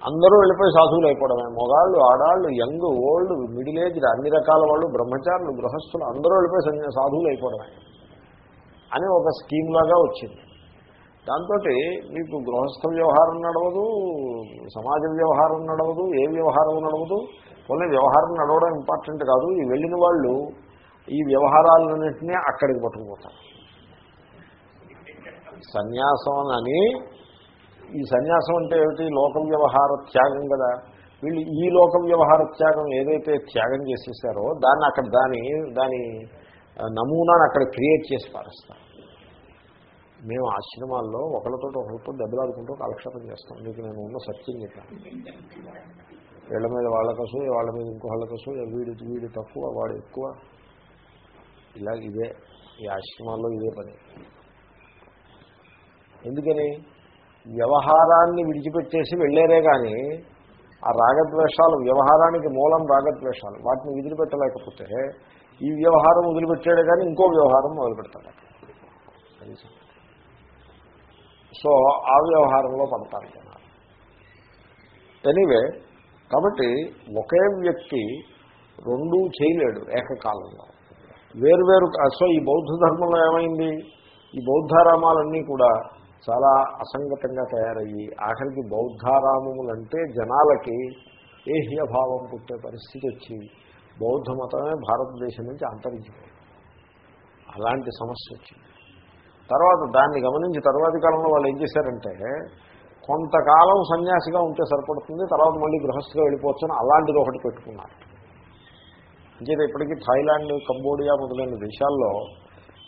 Speaker 1: అందరూ వెళ్ళిపోయి సాధువులు అయిపోవడమే. మొగాళ్ళు ఆడాళ్ళు యంగ్ ఓల్డ్ మిడిల్ ఏజ్ అన్ని రకాల వాళ్ళు బ్రహ్మచారులు గృహస్థులు అందరూ వెళ్ళిపోయి సన్యా సాధువులు అయిపోవడమే అని ఒక స్కీమ్ లాగా వచ్చింది. దాంతో మీకు గృహస్థ వ్యవహారం నడవదు సమాజ వ్యవహారం నడవదు ఏ వ్యవహారం నడవదు. పోనీ వ్యవహారం నడవడం ఇంపార్టెంట్ కాదు. ఈ వెళ్ళిన వాళ్ళు ఈ వ్యవహారాలన్నింటినీ అక్కడికి పట్టుకుపోతాం. సన్యాసం అని ఈ సన్యాసం అంటే ఏమిటి? లోక వ్యవహార త్యాగం కదా. వీళ్ళు ఈ లోక వ్యవహార త్యాగం ఏదైతే త్యాగం చేసేసారో దాన్ని అక్కడ దాని దాని నమూనాను అక్కడ క్రియేట్ చేసి పారేస్తారు. మేము ఆశ్రమాల్లో ఒకరితో ఒకరితో దెబ్బలాడుకుంటూ కాలక్షేపం చేస్తాం. మీకు నేను ఉన్న సత్యం చెప్పాను. వీళ్ళ మీద వాళ్ళ కసు వాళ్ళ మీద ఇంకో వాళ్ళ కసు వీడి వీడి తక్కువ వాడు ఎక్కువ. ఇలా ఇదే ఈ ఆశ్రమాల్లో ఇదే పని. ఎందుకని? వ్యవహారాన్ని విడిచిపెట్టేసి వెళ్ళారే కానీ ఆ రాగద్వేషాలు వ్యవహారానికి మూలం రాగద్వేషాలు వాటిని వదిలిపెట్టలేకపోతే ఈ వ్యవహారం వదిలిపెట్టాడే కానీ ఇంకో వ్యవహారం మొదలు పెడతాడు సో ఆ వ్యవహారంలో పడతారు జనాలు. ఎనీవే కాబట్టి ఒకే వ్యక్తి రెండూ చేయలేడు ఏకకాలంలో. వేరువేరు సో ఈ బౌద్ధ ధర్మంలో ఏమైంది? ఈ బౌద్ధారామాలన్నీ కూడా చాలా అసంగతంగా తయారయ్యి ఆఖరికి బౌద్ధారామములంటే జనాలకి ఏహ్యభావం పుట్టే పరిస్థితి వచ్చి బౌద్ధ మతమే భారతదేశం నుంచి అంతరించిపోయింది. అలాంటి సమస్య వచ్చింది. తర్వాత దాన్ని గమనించి తర్వాతి కాలంలో వాళ్ళు ఏం చేశారంటే కొంతకాలం సన్యాసిగా ఉంటే సరిపడుతుంది తర్వాత మళ్ళీ గృహస్థిగా వెళ్ళిపోవచ్చని అలాంటిది ఒకటి పెట్టుకున్నారు. అంచేత ఇప్పటికీ థాయిలాండ్ కంబోడియా మొదలైన దేశాల్లో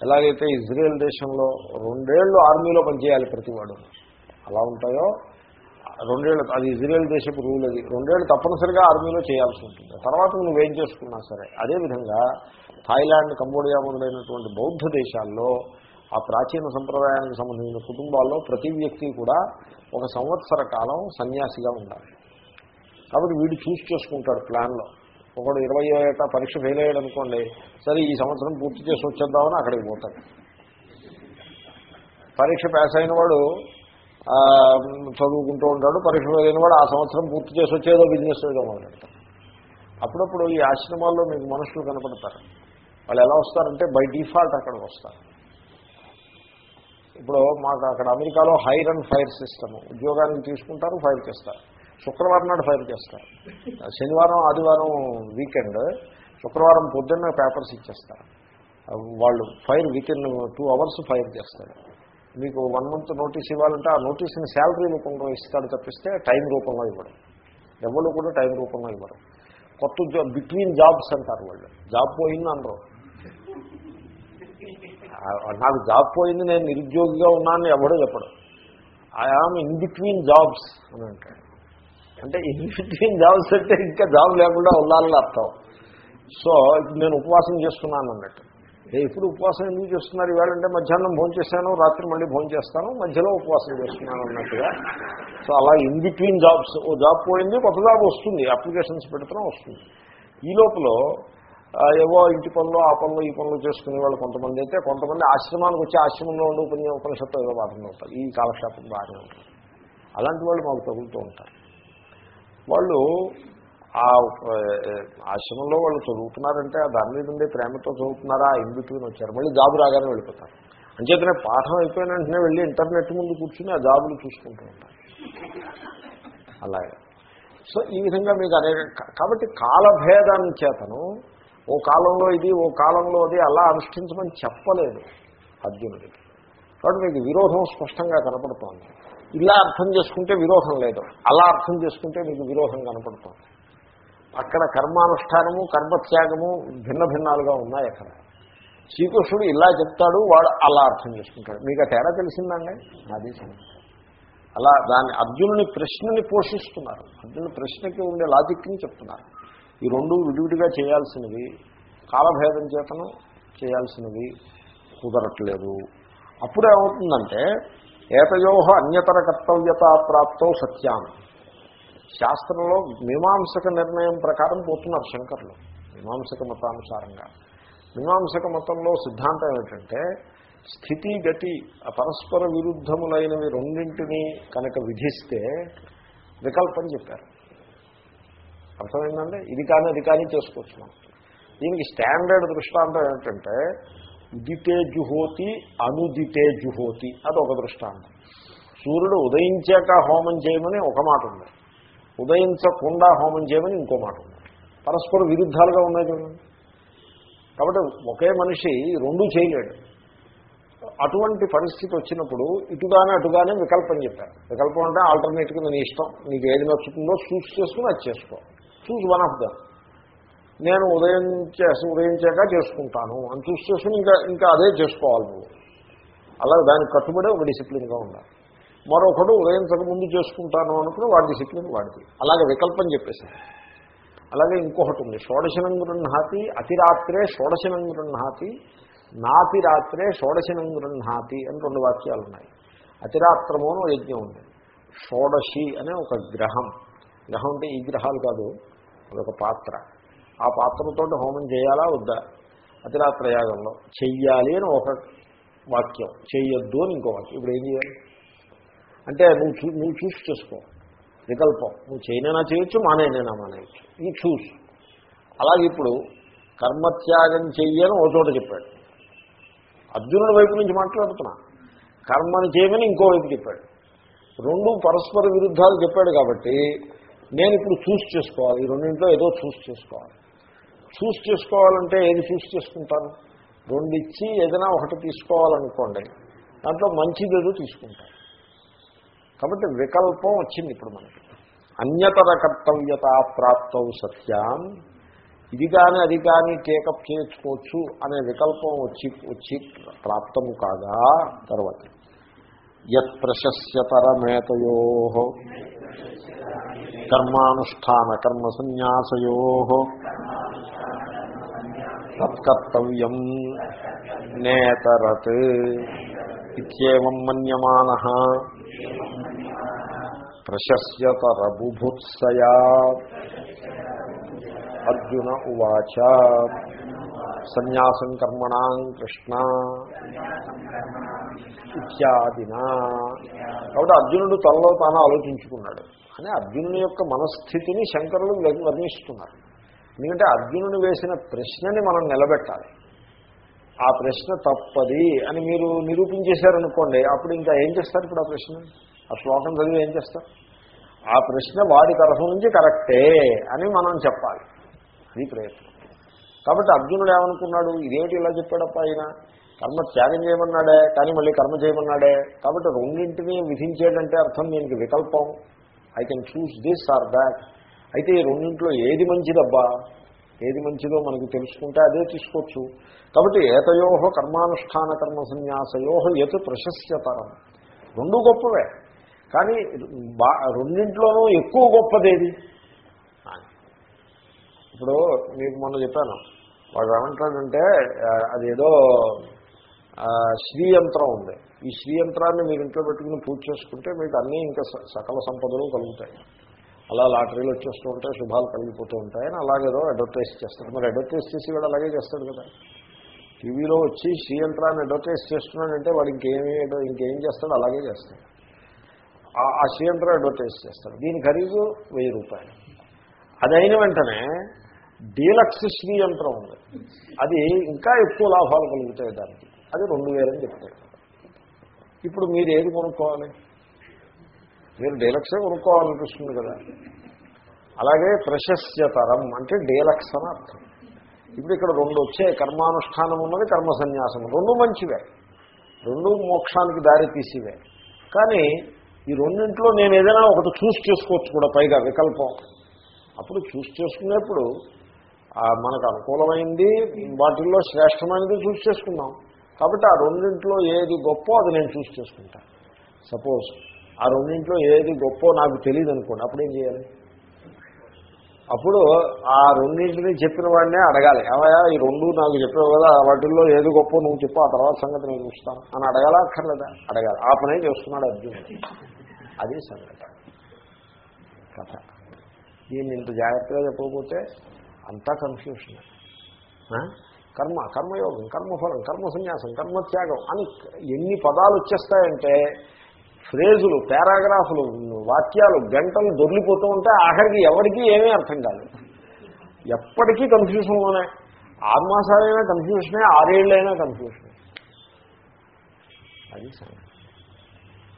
Speaker 1: ఎలాగైతే ఇజ్రాయెల్ దేశంలో రెండేళ్ళు ఆర్మీలో పనిచేయాలి ప్రతివాడు అలా ఉంటాయో? రెండేళ్ళు అది ఇజ్రాయెల్ దేశపు రూల్ అది. రెండేళ్ళు తప్పనిసరిగా ఆర్మీలో చేయాల్సి ఉంటుంది. తర్వాత నువ్వేం చేసుకున్నా సరే అదేవిధంగా థాయిలాండ్ కంబోడియా మొదలైనటువంటి బౌద్ధ దేశాల్లో ఆ ప్రాచీన సంప్రదాయానికి సంబంధించిన కుటుంబాల్లో ప్రతి వ్యక్తి కూడా ఒక సంవత్సర కాలం సన్యాసిగా ఉండాలి. కాబట్టి వీడు చూస్ చేసుకుంటాడు ప్లాన్లో. ఒకడు ఇరవై ఏట పరీక్ష ఫెయిల్ అయ్యాడు అనుకోండి సరే ఈ సంవత్సరం పూర్తి చేసి వచ్చేద్దామని అక్కడికి పోతాడు. పరీక్ష పాస్ అయిన వాడు చదువుకుంటూ ఉంటాడు పరీక్ష ఫెయిల్ అయిన వాడు ఆ సంవత్సరం పూర్తి చేసి వచ్చేదో బిజినెస్ ఏదో మొదలెడతాడు. అప్పుడప్పుడు ఈ ఆశ్రమాల్లో మీకు మనుషులు కనపడతారు. వాళ్ళు ఎలా వస్తారంటే బై డిఫాల్ట్ అక్కడికి వస్తారు. ఇప్పుడు మాకు అక్కడ అమెరికాలో హైర్ అండ్ ఫైర్ సిస్టమ్ ఉద్యోగానికి తీసుకుంటారు ఫైర్ చేస్తారు. శుక్రవారం నాడు ఫైర్ చేస్తారు. శనివారం ఆదివారం వీకెండ్ శుక్రవారం పొద్దున్న పేపర్స్ ఇచ్చేస్తారు. వాళ్ళు fire weekend two hours fire చేస్తారు. మీకు వన్ మంత్ నోటీస్ ఇవ్వాలంటే ఆ నోటీస్ని శాలరీ రూపంలో ఇస్తాడు తప్పిస్తే టైం రూపంలో ఇవ్వడం ఎవరు కూడా టైం రూపంలో ఇవ్వడం కొత్త జాబ్ బిట్వీన్ జాబ్స్ అంటారు వాళ్ళు. జాబ్ పోయింది అనరు. నాకు జాబ్ పోయింది నేను నిరుద్యోగిగా ఉన్నానని ఎవడో చెప్పడం I am in between jobs అని అంటాడు అంటే ఇన్ బిట్వీన్ జాబ్స్ అంటే ఇంకా జాబ్ లేకుండా ఉండాలని అర్థం. సో ఇప్పుడు నేను ఉపవాసం చేస్తున్నాను అన్నట్టు. ఇప్పుడు ఉపవాసం ఎందుకు చేస్తున్నారు? ఇవాళంటే అంటే మధ్యాహ్నం భోజనం చేశాను రాత్రి మళ్ళీ భోజనం చేస్తాను మధ్యలో ఉపవాసం చేస్తున్నాను అన్నట్టుగా. సో అలా ఇన్ బిట్వీన్ జాబ్స్ ఓ జాబ్ పోయింది కొత్త జాబ్ వస్తుంది అప్లికేషన్స్ పెడుతున్నాం వస్తుంది. ఈ లోపల ఏవో ఇంటి పనులు ఆ పనులు ఈ పనులు చేసుకునే వాళ్ళు కొంతమంది అయితే కొంతమంది ఆశ్రమానికి వచ్చి ఆశ్రమంలో ఉండి ఉపని ఉపనిషత్తు ఏదో పాఠంలో ఉంటారు ఈ కాలక్షేపం బాగానే ఉంటారు అలాంటి వాళ్ళు మాకు తగులుతూ ఉంటారు. వాళ్ళు ఆ ఆశ్రమంలో వాళ్ళు చదువుతున్నారంటే ఆ దాని మీద ఉండే ప్రేమతో చదువుతున్నారా ఇన్ బిట్వీన్ వచ్చారు. మళ్ళీ జాబ్ రాగానే వెళ్ళిపోతారు. అంచేతనే పాఠం అయిపోయిన వెంటనే వెళ్ళి ఇంటర్నెట్ ముందు కూర్చుని ఆ జాబులు చూసుకుంటూ ఉంటారు. అలాగే. సో ఈ విధంగా మీకు అనేక కాబట్టి కాలభేదాన్ని చేతను ఓ కాలంలో ఇది ఓ కాలంలో అది అలా అనుష్ఠించమని చెప్పలేదు అర్జునుడికి. కాబట్టి మీకు విరోధం స్పష్టంగా కనపడుతోంది. ఇలా అర్థం చేసుకుంటే విరోధం లేదు. అలా అర్థం చేసుకుంటే మీకు విరోధం కనపడుతోంది. అక్కడ కర్మానుష్ఠానము కర్మత్యాగము భిన్న భిన్నాలుగా ఉన్నాయి అక్కడ. శ్రీకృష్ణుడు ఇలా చెప్తాడు వాడు అలా అర్థం చేసుకుంటాడు. మీకు ఆ తేడా తెలిసిందండి? సంగతి అలా దాన్ని అర్జునుని ప్రశ్నని పోషిస్తున్నారు. అర్జునుని ప్రశ్నకి ఉండే లాజిక్ని చెప్తున్నారు. ఈ రెండు విడివిడిగా చేయాల్సినవి కాలభేదం చేతను చేయాల్సినవి కుదరట్లేదు. అప్పుడు ఏమవుతుందంటే ఏతయో అన్యతర కర్తవ్యత ప్రాప్తో సత్యాం. శాస్త్రంలో మీమాంసక నిర్ణయం ప్రకారం పోతున్నారు శంకర్లు మీమాంసక మతానుసారంగా. మీమాంసక మతంలో సిద్ధాంతం ఏమిటంటే స్థితి గతి పరస్పర విరుద్ధములైనవి రెండింటినీ కనుక విధిస్తే వికల్పం చెప్పారు. అర్థమైందండి? ఇది కానీ అది కానీ చేసుకోవచ్చు మనం. దీనికి స్టాండర్డ్ దృష్టాంతం ఏమిటంటే ఉదితే జుహోతి అనుదితే జుహోతి అది ఒక దృష్టాంతం. సూర్యుడు ఉదయించాక హోమం చేయమని ఒక మాట ఉంది. ఉదయించకుండా హోమం చేయమని ఇంకో మాట ఉంది. పరస్పర విరుద్ధాలుగా ఉన్నాయి చూడండి. కాబట్టి ఒకే మనిషి రెండూ చేయలేడు. అటువంటి పరిస్థితి వచ్చినప్పుడు ఇటుగానే అటుగానే వికల్పం చెప్పారు. వికల్పం అంటే ఆల్టర్నేట్గా నీ ఇష్టం నీకు ఏది నచ్చుతుందో చూస్ చేసుకుని అది చేసుకో. Choose one of them. నేను ఉదయం చేసి ఉదయించాక చేసుకుంటాను అని చూసి చేసుకుని ఇంకా ఇంకా అదే చేసుకోవాలి నువ్వు. అలా దానికి కట్టుబడే ఒక డిసిప్లిన్గా ఉండాలి. మరొకడు ఉదయించక ముందు చేసుకుంటాను అనుకుని వాడి డిసిప్లిన్ వాడిది. అలాగే వికల్పం చెప్పేసింది అలాగే ఇంకొకటి ఉంది. షోడశనం గృహాతి అతిరాత్రే షోడశనం గృహాతి నాతి రాత్రే షోడశనం గృహాతి అని రెండు వాక్యాలు ఉన్నాయి. అతిరాత్రము అని యజ్ఞం ఉంది. షోడశి అనే ఒక గ్రహం. గ్రహం అంటే ఈ గ్రహాలు కాదు అదొక పాత్ర. ఆ పాత్రతో హోమం చేయాలా వద్దా? అతిరాత్రయాగంలో. చెయ్యాలి అని ఒక వాక్యం. చెయ్యొద్దు అని ఇంకో వాక్యం. ఇప్పుడు ఏం చేయాలి? అంటే నువ్వు చూ నువ్వు చూసి చేసుకో. వికల్పం. నువ్వు చేయనైనా చేయొచ్చు మానేనైనా మానేయచ్చు. ఈ చూస్. అలాగే ఇప్పుడు కర్మత్యాగం చెయ్యని ఓ చోట చెప్పాడు. అర్జునుడి వైపు నుంచి మాట్లాడుతున్నా. కర్మని చేయమని ఇంకో వైపు చెప్పాడు. రెండు పరస్పర విరుద్ధాలు చెప్పాడు కాబట్టి నేను ఇప్పుడు చూస్ చేసుకోవాలి. ఈ రెండింట్లో ఏదో చూస్ చేసుకోవాలి. చూస్ చేసుకోవాలంటే ఏది చూస్ చేసుకుంటాను రెండు ఇచ్చి ఏదైనా ఒకటి తీసుకోవాలనుకోండి దాంట్లో మంచిది ఏదో తీసుకుంటాను కాబట్టి వికల్పం వచ్చింది ఇప్పుడు మనకి. అన్యతర కర్తవ్యత ప్రాప్తవు సత్యాం ఇది కానీ అది కానీ టేకప్ చేసుకోవచ్చు అనే వికల్పం వచ్చి వచ్చి ప్రాప్తము కాగా తర్వాత. యత్ ప్రశస్యతరమేతయో కర్మానుష్ఠాన కర్మ సన్యాసయో తత్కర్తవ్యం నేతరత్ ఇత్యేవం మన్యమాన. ప్రశస్యతరబుభుత్సయా అర్జున ఉవాచ. సన్యాసం కర్మణాం కృష్ణ. ఇత్యాదినా. కాబట్టి అర్జునుడు తనలో తాను ఆలోచించుకున్నాడు. అని అర్జునుని యొక్క మనస్థితిని శంకరులు వర్ణిస్తున్నారు. ఎందుకంటే అర్జునుని వేసిన ప్రశ్నని మనం నిలబెట్టాలి. ఆ ప్రశ్న తప్పది అని మీరు నిరూపించేశారనుకోండి అప్పుడు ఇంకా ఏం చేస్తారు ఇప్పుడు ఆ ప్రశ్న? ఆ శ్లోకం చదివి ఏం చేస్తారు? ఆ ప్రశ్న వాడి తరఫు నుంచి కరెక్టే అని మనం చెప్పాలి. అది ప్రయత్నం. కాబట్టి అర్జునుడు ఏమనుకున్నాడు? ఇదేమిటి ఇలా చెప్పాడప్ప ఆయన? కర్మ త్యాగం చేయమన్నాడే కానీ మళ్ళీ కర్మ చేయమన్నాడే. కాబట్టి రెండింటినీ విధించేటంటే అర్థం దీనికి వికల్పం. I can choose this or that అయితే ఈ రెండింట్లో ఏది మంచిదబ్బా? ఏది మంచిదో మనకు తెలుసుకుంటే అదే తీసుకోవచ్చు. కాబట్టి ఏతయోహ కర్మానుష్ఠాన కర్మ సన్యాసయోహ ఎతు ప్రశస్యతరం. రెండు గొప్పవే. కానీ బా రెండింట్లోనూ ఎక్కువ గొప్పదేది? ఇప్పుడు మీకు మొన్న చెప్పాను. వాడు ఏమంటాడంటే అదేదో శ్రీయంత్రం ఉంది. ఈ శ్రీయంత్రాన్ని మీరు ఇంట్లో పెట్టుకుని పూజ చేసుకుంటే మీకు అన్నీ ఇంకా సకల సంపదలు కలుగుతాయి. అలా లాటరీలు వచ్చేస్తూ ఉంటాయి శుభాలు కలిగిపోతూ ఉంటాయని అలాగేదో అడ్వర్టైజ్ చేస్తాడు మరి అడ్వర్టైజ్ చేసి వాడు అలాగే చేస్తాడు కదా. టీవీలో వచ్చి శ్రీయంత్రాన్ని అడ్వర్టైజ్ చేస్తున్నాడంటే వాడు ఇంకేమీ ఇంకేం చేస్తాడు అలాగే చేస్తాడు. ఆ శ్రీయంత్రం అడ్వర్టైజ్ చేస్తాడు. దీని ఖరీదు వెయ్యి రూపాయలు. అది అయిన వెంటనే డీలక్స్ శ్రీయంత్రం ఉంది. అది ఇంకా ఎక్కువ లాభాలు కలుగుతాయి దానికి. అది రెండు వేలని చెప్తాయి ఇప్పుడు మీరు ఏది కొనుక్కోవాలి? మీరు డీలక్సే కొనుక్కోవాలనిపిస్తుంది కదా. అలాగే ప్రశస్యతరం అంటే డీలక్స్ అని అర్థం. ఇప్పుడు ఇక్కడ రెండు వచ్చే కర్మానుష్ఠానం ఉన్నది కర్మ సన్యాసం రెండు మంచివే. రెండు మోక్షానికి దారి తీసివే. కానీ ఈ రెండింట్లో నేను ఏదైనా ఒకటి చూస్ చేసుకోవచ్చు కూడా పైగా వికల్పం. అప్పుడు చూస్ చేసుకునేప్పుడు మనకు అనుకూలమైంది వాటిల్లో శ్రేష్టమైనది చూస్ చేసుకున్నాం కాబట్టి ఆ రెండింట్లో ఏది గొప్ప అది నేను చూస్ చేసుకుంటాను సపోజ్ ఆ రెండింట్లో ఏది గొప్ప నాకు తెలియదు అనుకోండి అప్పుడు ఏం చేయాలి? అప్పుడు ఆ రెండింటిని చెప్పిన వాడినే అడగాలి. ఏమయ్యా ఈ రెండు నాకు చెప్పావు కదా వాటిల్లో ఏది గొప్ప నువ్వు చెప్పు ఆ తర్వాత సంగతి నేను చూస్తాను అని అడగాలా అక్కర్లేదా? అడగాలి. ఆ పనే చేస్తున్నాడు అర్జునుడు. అది సంగతి. కథ. దీన్ని ఇంత జాగ్రత్తగా చెప్పకపోతే అంతా కన్ఫ్యూషన్ కర్మ కర్మయోగం కర్మఫలం కర్మ సన్యాసం కర్మత్యాగం అని ఎన్ని పదాలు వచ్చేస్తాయంటే ఫ్రేజులు పారాగ్రాఫ్లు వాక్యాలు గంటలు దొరికిపోతూ ఉంటే ఆఖరికి ఎవరికి ఏమీ అర్థం కాదు. ఎప్పటికీ కన్ఫ్యూషన్లోనే ఆరు మాసాలైనా కన్ఫ్యూషనే ఆరేళ్ళైనా కన్ఫ్యూషన్ అది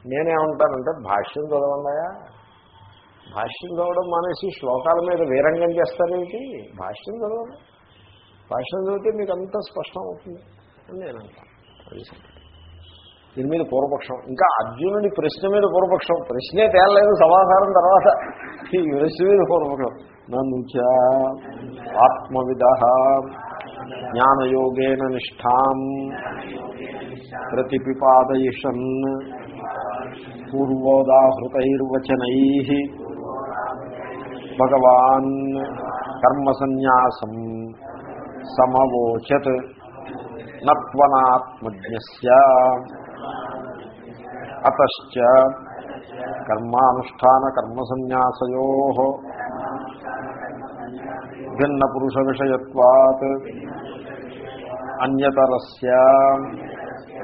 Speaker 1: నేనేమంటానంటే భాష్యం చదవండాయా? భాష్యం చదవడం మానేసి శ్లోకాల మీద వీరంగం చేస్తారేమిటి భాష్యం చదవండి. భాష్యం చదివితే మీకు అంతా స్పష్టం అవుతుంది అని నేను అంటాను అది దీని మీద పూర్వపక్షం. ఇంకా అర్జునుడి ప్రశ్న మీద పూర్వపక్షం. ప్రశ్నే తేలలేదు సమాధానం తర్వాత ఈ ప్రశ్న మీద పూర్వపక్షం. నన్ను ఆత్మవిద జ్ఞానయోగేన నిష్టాం ప్రతిపిపాదయిషన్ పూర్వోదాహృతైర్వచనై భగవాన్ కర్మసన్యాసం సమవోచత్ నత్వనాత్మజ్ఞ అతశ్చ. కర్మానుష్ఠాన కర్మసన్యాసయో భిన్న పురుష విషయత్వాత్ అన్యతరస్య.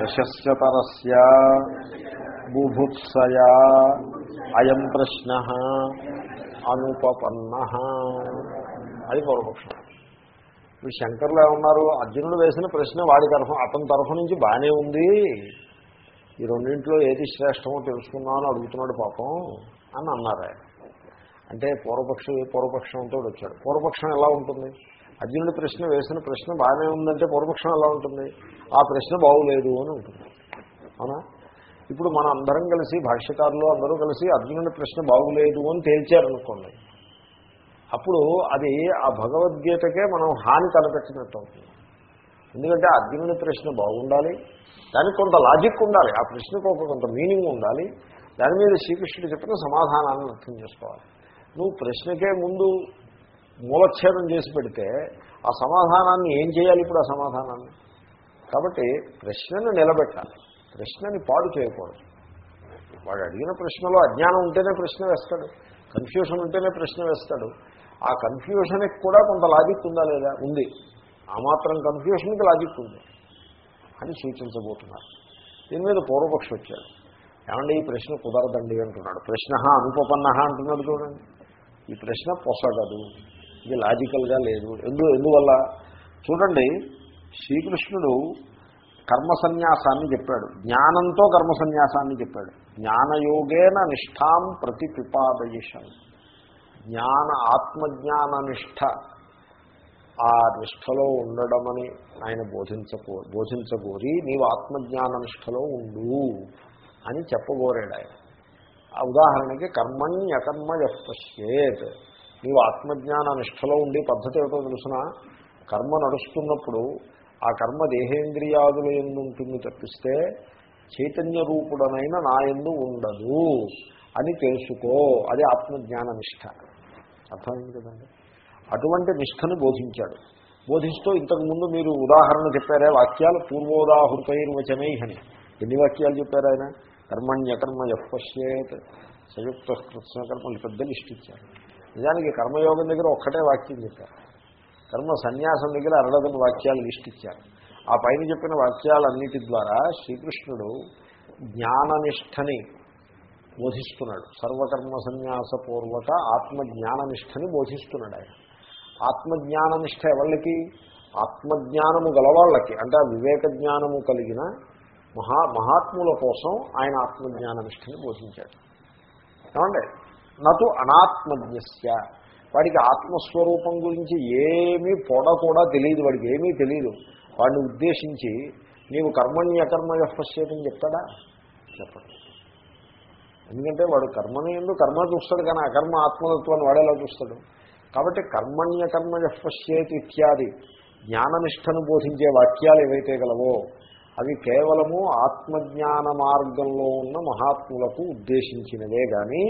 Speaker 1: రశస్యతరస్య బుభుత్సయా. అయం ప్రశ్న. అనుపపన్న. అది పూర్వపక్షం ఇప్పుడు శంకర్లు ఏమన్నారు? అర్జునుడు వేసిన ప్రశ్న వాడి తరఫు అతని తరఫు నుంచి బాగానే ఉంది. ఈ రెండింటిలో ఏది శ్రేష్టమో తెలుసుకున్నామని అడుగుతున్నాడు పాపం అని అన్నారు ఆయన. అంటే పూర్వపక్షం ఏ పూర్వపక్షంతో వచ్చాడు. పూర్వపక్షం ఎలా ఉంటుంది? అర్జునుడి ప్రశ్న వేసిన ప్రశ్న బాగానే ఉందంటే పూర్వపక్షం ఎలా ఉంటుంది? ఆ ప్రశ్న బాగులేదు అని ఉంటుంది. అవునా? ఇప్పుడు మన అందరం కలిసి భాష్యకారులు అందరూ కలిసి అర్జునుడి ప్రశ్న బాగులేదు అని తేల్చారనుకోండి. అప్పుడు అది ఆ భగవద్గీతకే మనం హాని తలపెట్టినట్టు అవుతుంది. ఎందుకంటే అర్జునుడి ప్రశ్న బాగుండాలి దానికి కొంత లాజిక్ ఉండాలి ఆ ప్రశ్నకు ఒక కొంత మీనింగ్ ఉండాలి దాని మీద శ్రీకృష్ణుడు చెప్పిన సమాధానాన్ని అర్థం చేసుకోవాలి. నువ్వు ప్రశ్నకే ముందు మూలఛేదం చేసి పెడితే ఆ సమాధానాన్ని ఏం చేయాలి ఇప్పుడు ఆ సమాధానాన్ని? కాబట్టి ప్రశ్నను నిలబెట్టాలి ప్రశ్నని పాడు చేయకూడదు. వాడు అడిగిన ప్రశ్నలో అజ్ఞానం ఉంటేనే ప్రశ్న వేస్తాడు కన్ఫ్యూషన్ ఉంటేనే ప్రశ్న వేస్తాడు. ఆ కన్ఫ్యూషన్కి కూడా కొంత లాజిక్ ఉందా లేదా? ఉంది. ఆ మాత్రం కన్ఫ్యూషన్కి లాజిక్ ఉంది అని సూచించబోతున్నారు. దీని మీద పూర్వపక్షి వచ్చాడు. ఏమంటే ఈ ప్రశ్న కుదరదండి అంటున్నాడు. ప్రశ్న అనుపపన్న అంటున్నాడు చూడండి. ఈ ప్రశ్న పొసగదు. ఇది లాజికల్గా లేదు. ఎందు ఎందువల్ల? చూడండి శ్రీకృష్ణుడు కర్మ సన్యాసాన్ని చెప్పాడు. జ్ఞానంతో కర్మ సన్యాసాన్ని చెప్పాడు. జ్ఞానయోగేన నిష్ఠాం ప్రతి పిపాదయిషన్ జ్ఞాన ఆత్మజ్ఞాన నిష్ఠ. ఆ నిష్ఠలో ఉండడమని ఆయన బోధించకో బోధించగోరి నీవు ఆత్మజ్ఞాన నిష్ఠలో ఉండు అని చెప్పగోరాడు ఆయన. ఆ ఉదాహరణకి కర్మణ్యకర్మ పశ్యేత్ నీవు ఆత్మజ్ఞాన నిష్ఠలో ఉండి పద్ధతి ఏమిటో తెలుసిన? కర్మ నడుస్తున్నప్పుడు ఆ కర్మ దేహేంద్రియాదుల ఎందు ఉంటుంది తప్పిస్తే చైతన్య రూపుడనైన నా ఎందు ఉండదు అని తెలుసుకో. అది ఆత్మజ్ఞాన నిష్ఠ. అర్థమైంది కదండి? అటువంటి నిష్ఠను బోధించాడు. బోధిస్తూ ఇంతకుముందు మీరు ఉదాహరణ చెప్పారే వాక్యాలు పూర్వోదాహృతైర్వచనై అని ఎన్ని వాక్యాలు చెప్పారు ఆయన? కర్మణ్యకర్మ యపశ్యేత్ సంయుక్త కృష్ణకర్మలు పెద్ద లిస్ట్ ఇచ్చారు. నిజానికి కర్మయోగం దగ్గర ఒక్కటే వాక్యం చెప్పారు. కర్మ సన్యాసం దగ్గర అరడదని వాక్యాలు లిస్ట్ ఇచ్చారు. ఆ పైన చెప్పిన వాక్యాలన్నిటి ద్వారా శ్రీకృష్ణుడు జ్ఞాననిష్టని బోధిస్తున్నాడు. సర్వకర్మ సన్యాసపూర్వక ఆత్మజ్ఞాననిష్టని బోధిస్తున్నాడు ఆయన. ఆత్మజ్ఞాననిష్ట ఎవరికి ఆత్మజ్ఞానము గలవాళ్ళకి. అంటే ఆ వివేక జ్ఞానము కలిగిన మహా మహాత్ముల కోసం ఆయన ఆత్మజ్ఞాననిష్టని బోధించాడు. ఏమండి? నటు అనాత్మజ్ఞస్య. వాడికి ఆత్మస్వరూపం గురించి ఏమీ పొడ కూడా తెలియదు. వాడికి ఏమీ తెలియదు. వాడిని ఉద్దేశించి నీవు కర్మణ్య అకర్మ యశ్చేతని చెప్తాడా? చెప్పండి. ఎందుకంటే వాడు కర్మని ఎందుకు కర్మ చూస్తాడు కానీ అకర్మ ఆత్మతత్వాన్ని వాడేలా చూస్తాడు? కాబట్టి కర్మణ్య కర్మ ఇత్యాది జ్ఞాననిష్టను బోధించే వాక్యాలు ఏవైతే గలవో అవి కేవలము ఆత్మజ్ఞాన మార్గంలో ఉన్న మహాత్ములకు ఉద్దేశించినవే కానీ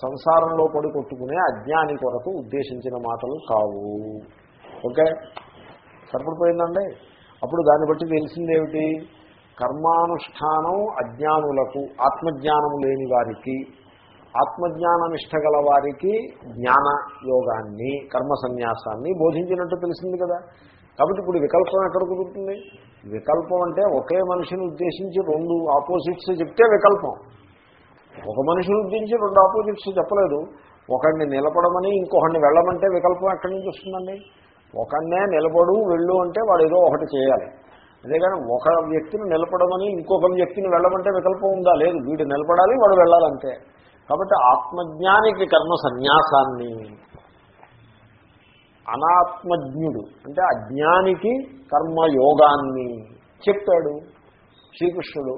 Speaker 1: సంసారంలో పడి కొట్టుకునే అజ్ఞాని కొరకు ఉద్దేశించిన మాటలు కావు. ఓకే? సరిపడిపోయిందండి? అప్పుడు దాన్ని బట్టి తెలిసిందేమిటి కర్మానుష్ఠానం అజ్ఞానులకు ఆత్మజ్ఞానం లేని వారికి ఆత్మజ్ఞాననిష్ట గల వారికి జ్ఞాన యోగాన్ని కర్మ సన్యాసాన్ని బోధించినట్టు తెలిసింది కదా. కాబట్టి ఇప్పుడు వికల్పం ఎక్కడ కుదురుతుంది? వికల్పం అంటే ఒకే మనిషిని ఉద్దేశించి రెండు ఆపోజిట్స్ చెప్తే వికల్పం. ఒక మనిషిని ఉద్దేశించి రెండు ఆపోజిట్స్ చెప్పలేదు. ఒకడిని నిలబడమని ఇంకొకడిని వెళ్ళమంటే వికల్పం ఎక్కడి నుంచి వస్తుందండి? ఒకనే నిలబడు వెళ్ళు అంటే వాడు ఏదో ఒకటి చేయాలి. అంతేగాని ఒక వ్యక్తిని నిలబడమని ఇంకొక వ్యక్తిని వెళ్ళమంటే వికల్పం ఉందా? లేదు. వీడు నిలబడాలి వాడు వెళ్ళాలంటే కాబట్టి ఆత్మజ్ఞానికి కర్మ సన్యాసాన్ని. అనాత్మజ్ఞుడు అంటే అజ్ఞానికి కర్మయోగాన్ని చెప్పాడు శ్రీకృష్ణుడు.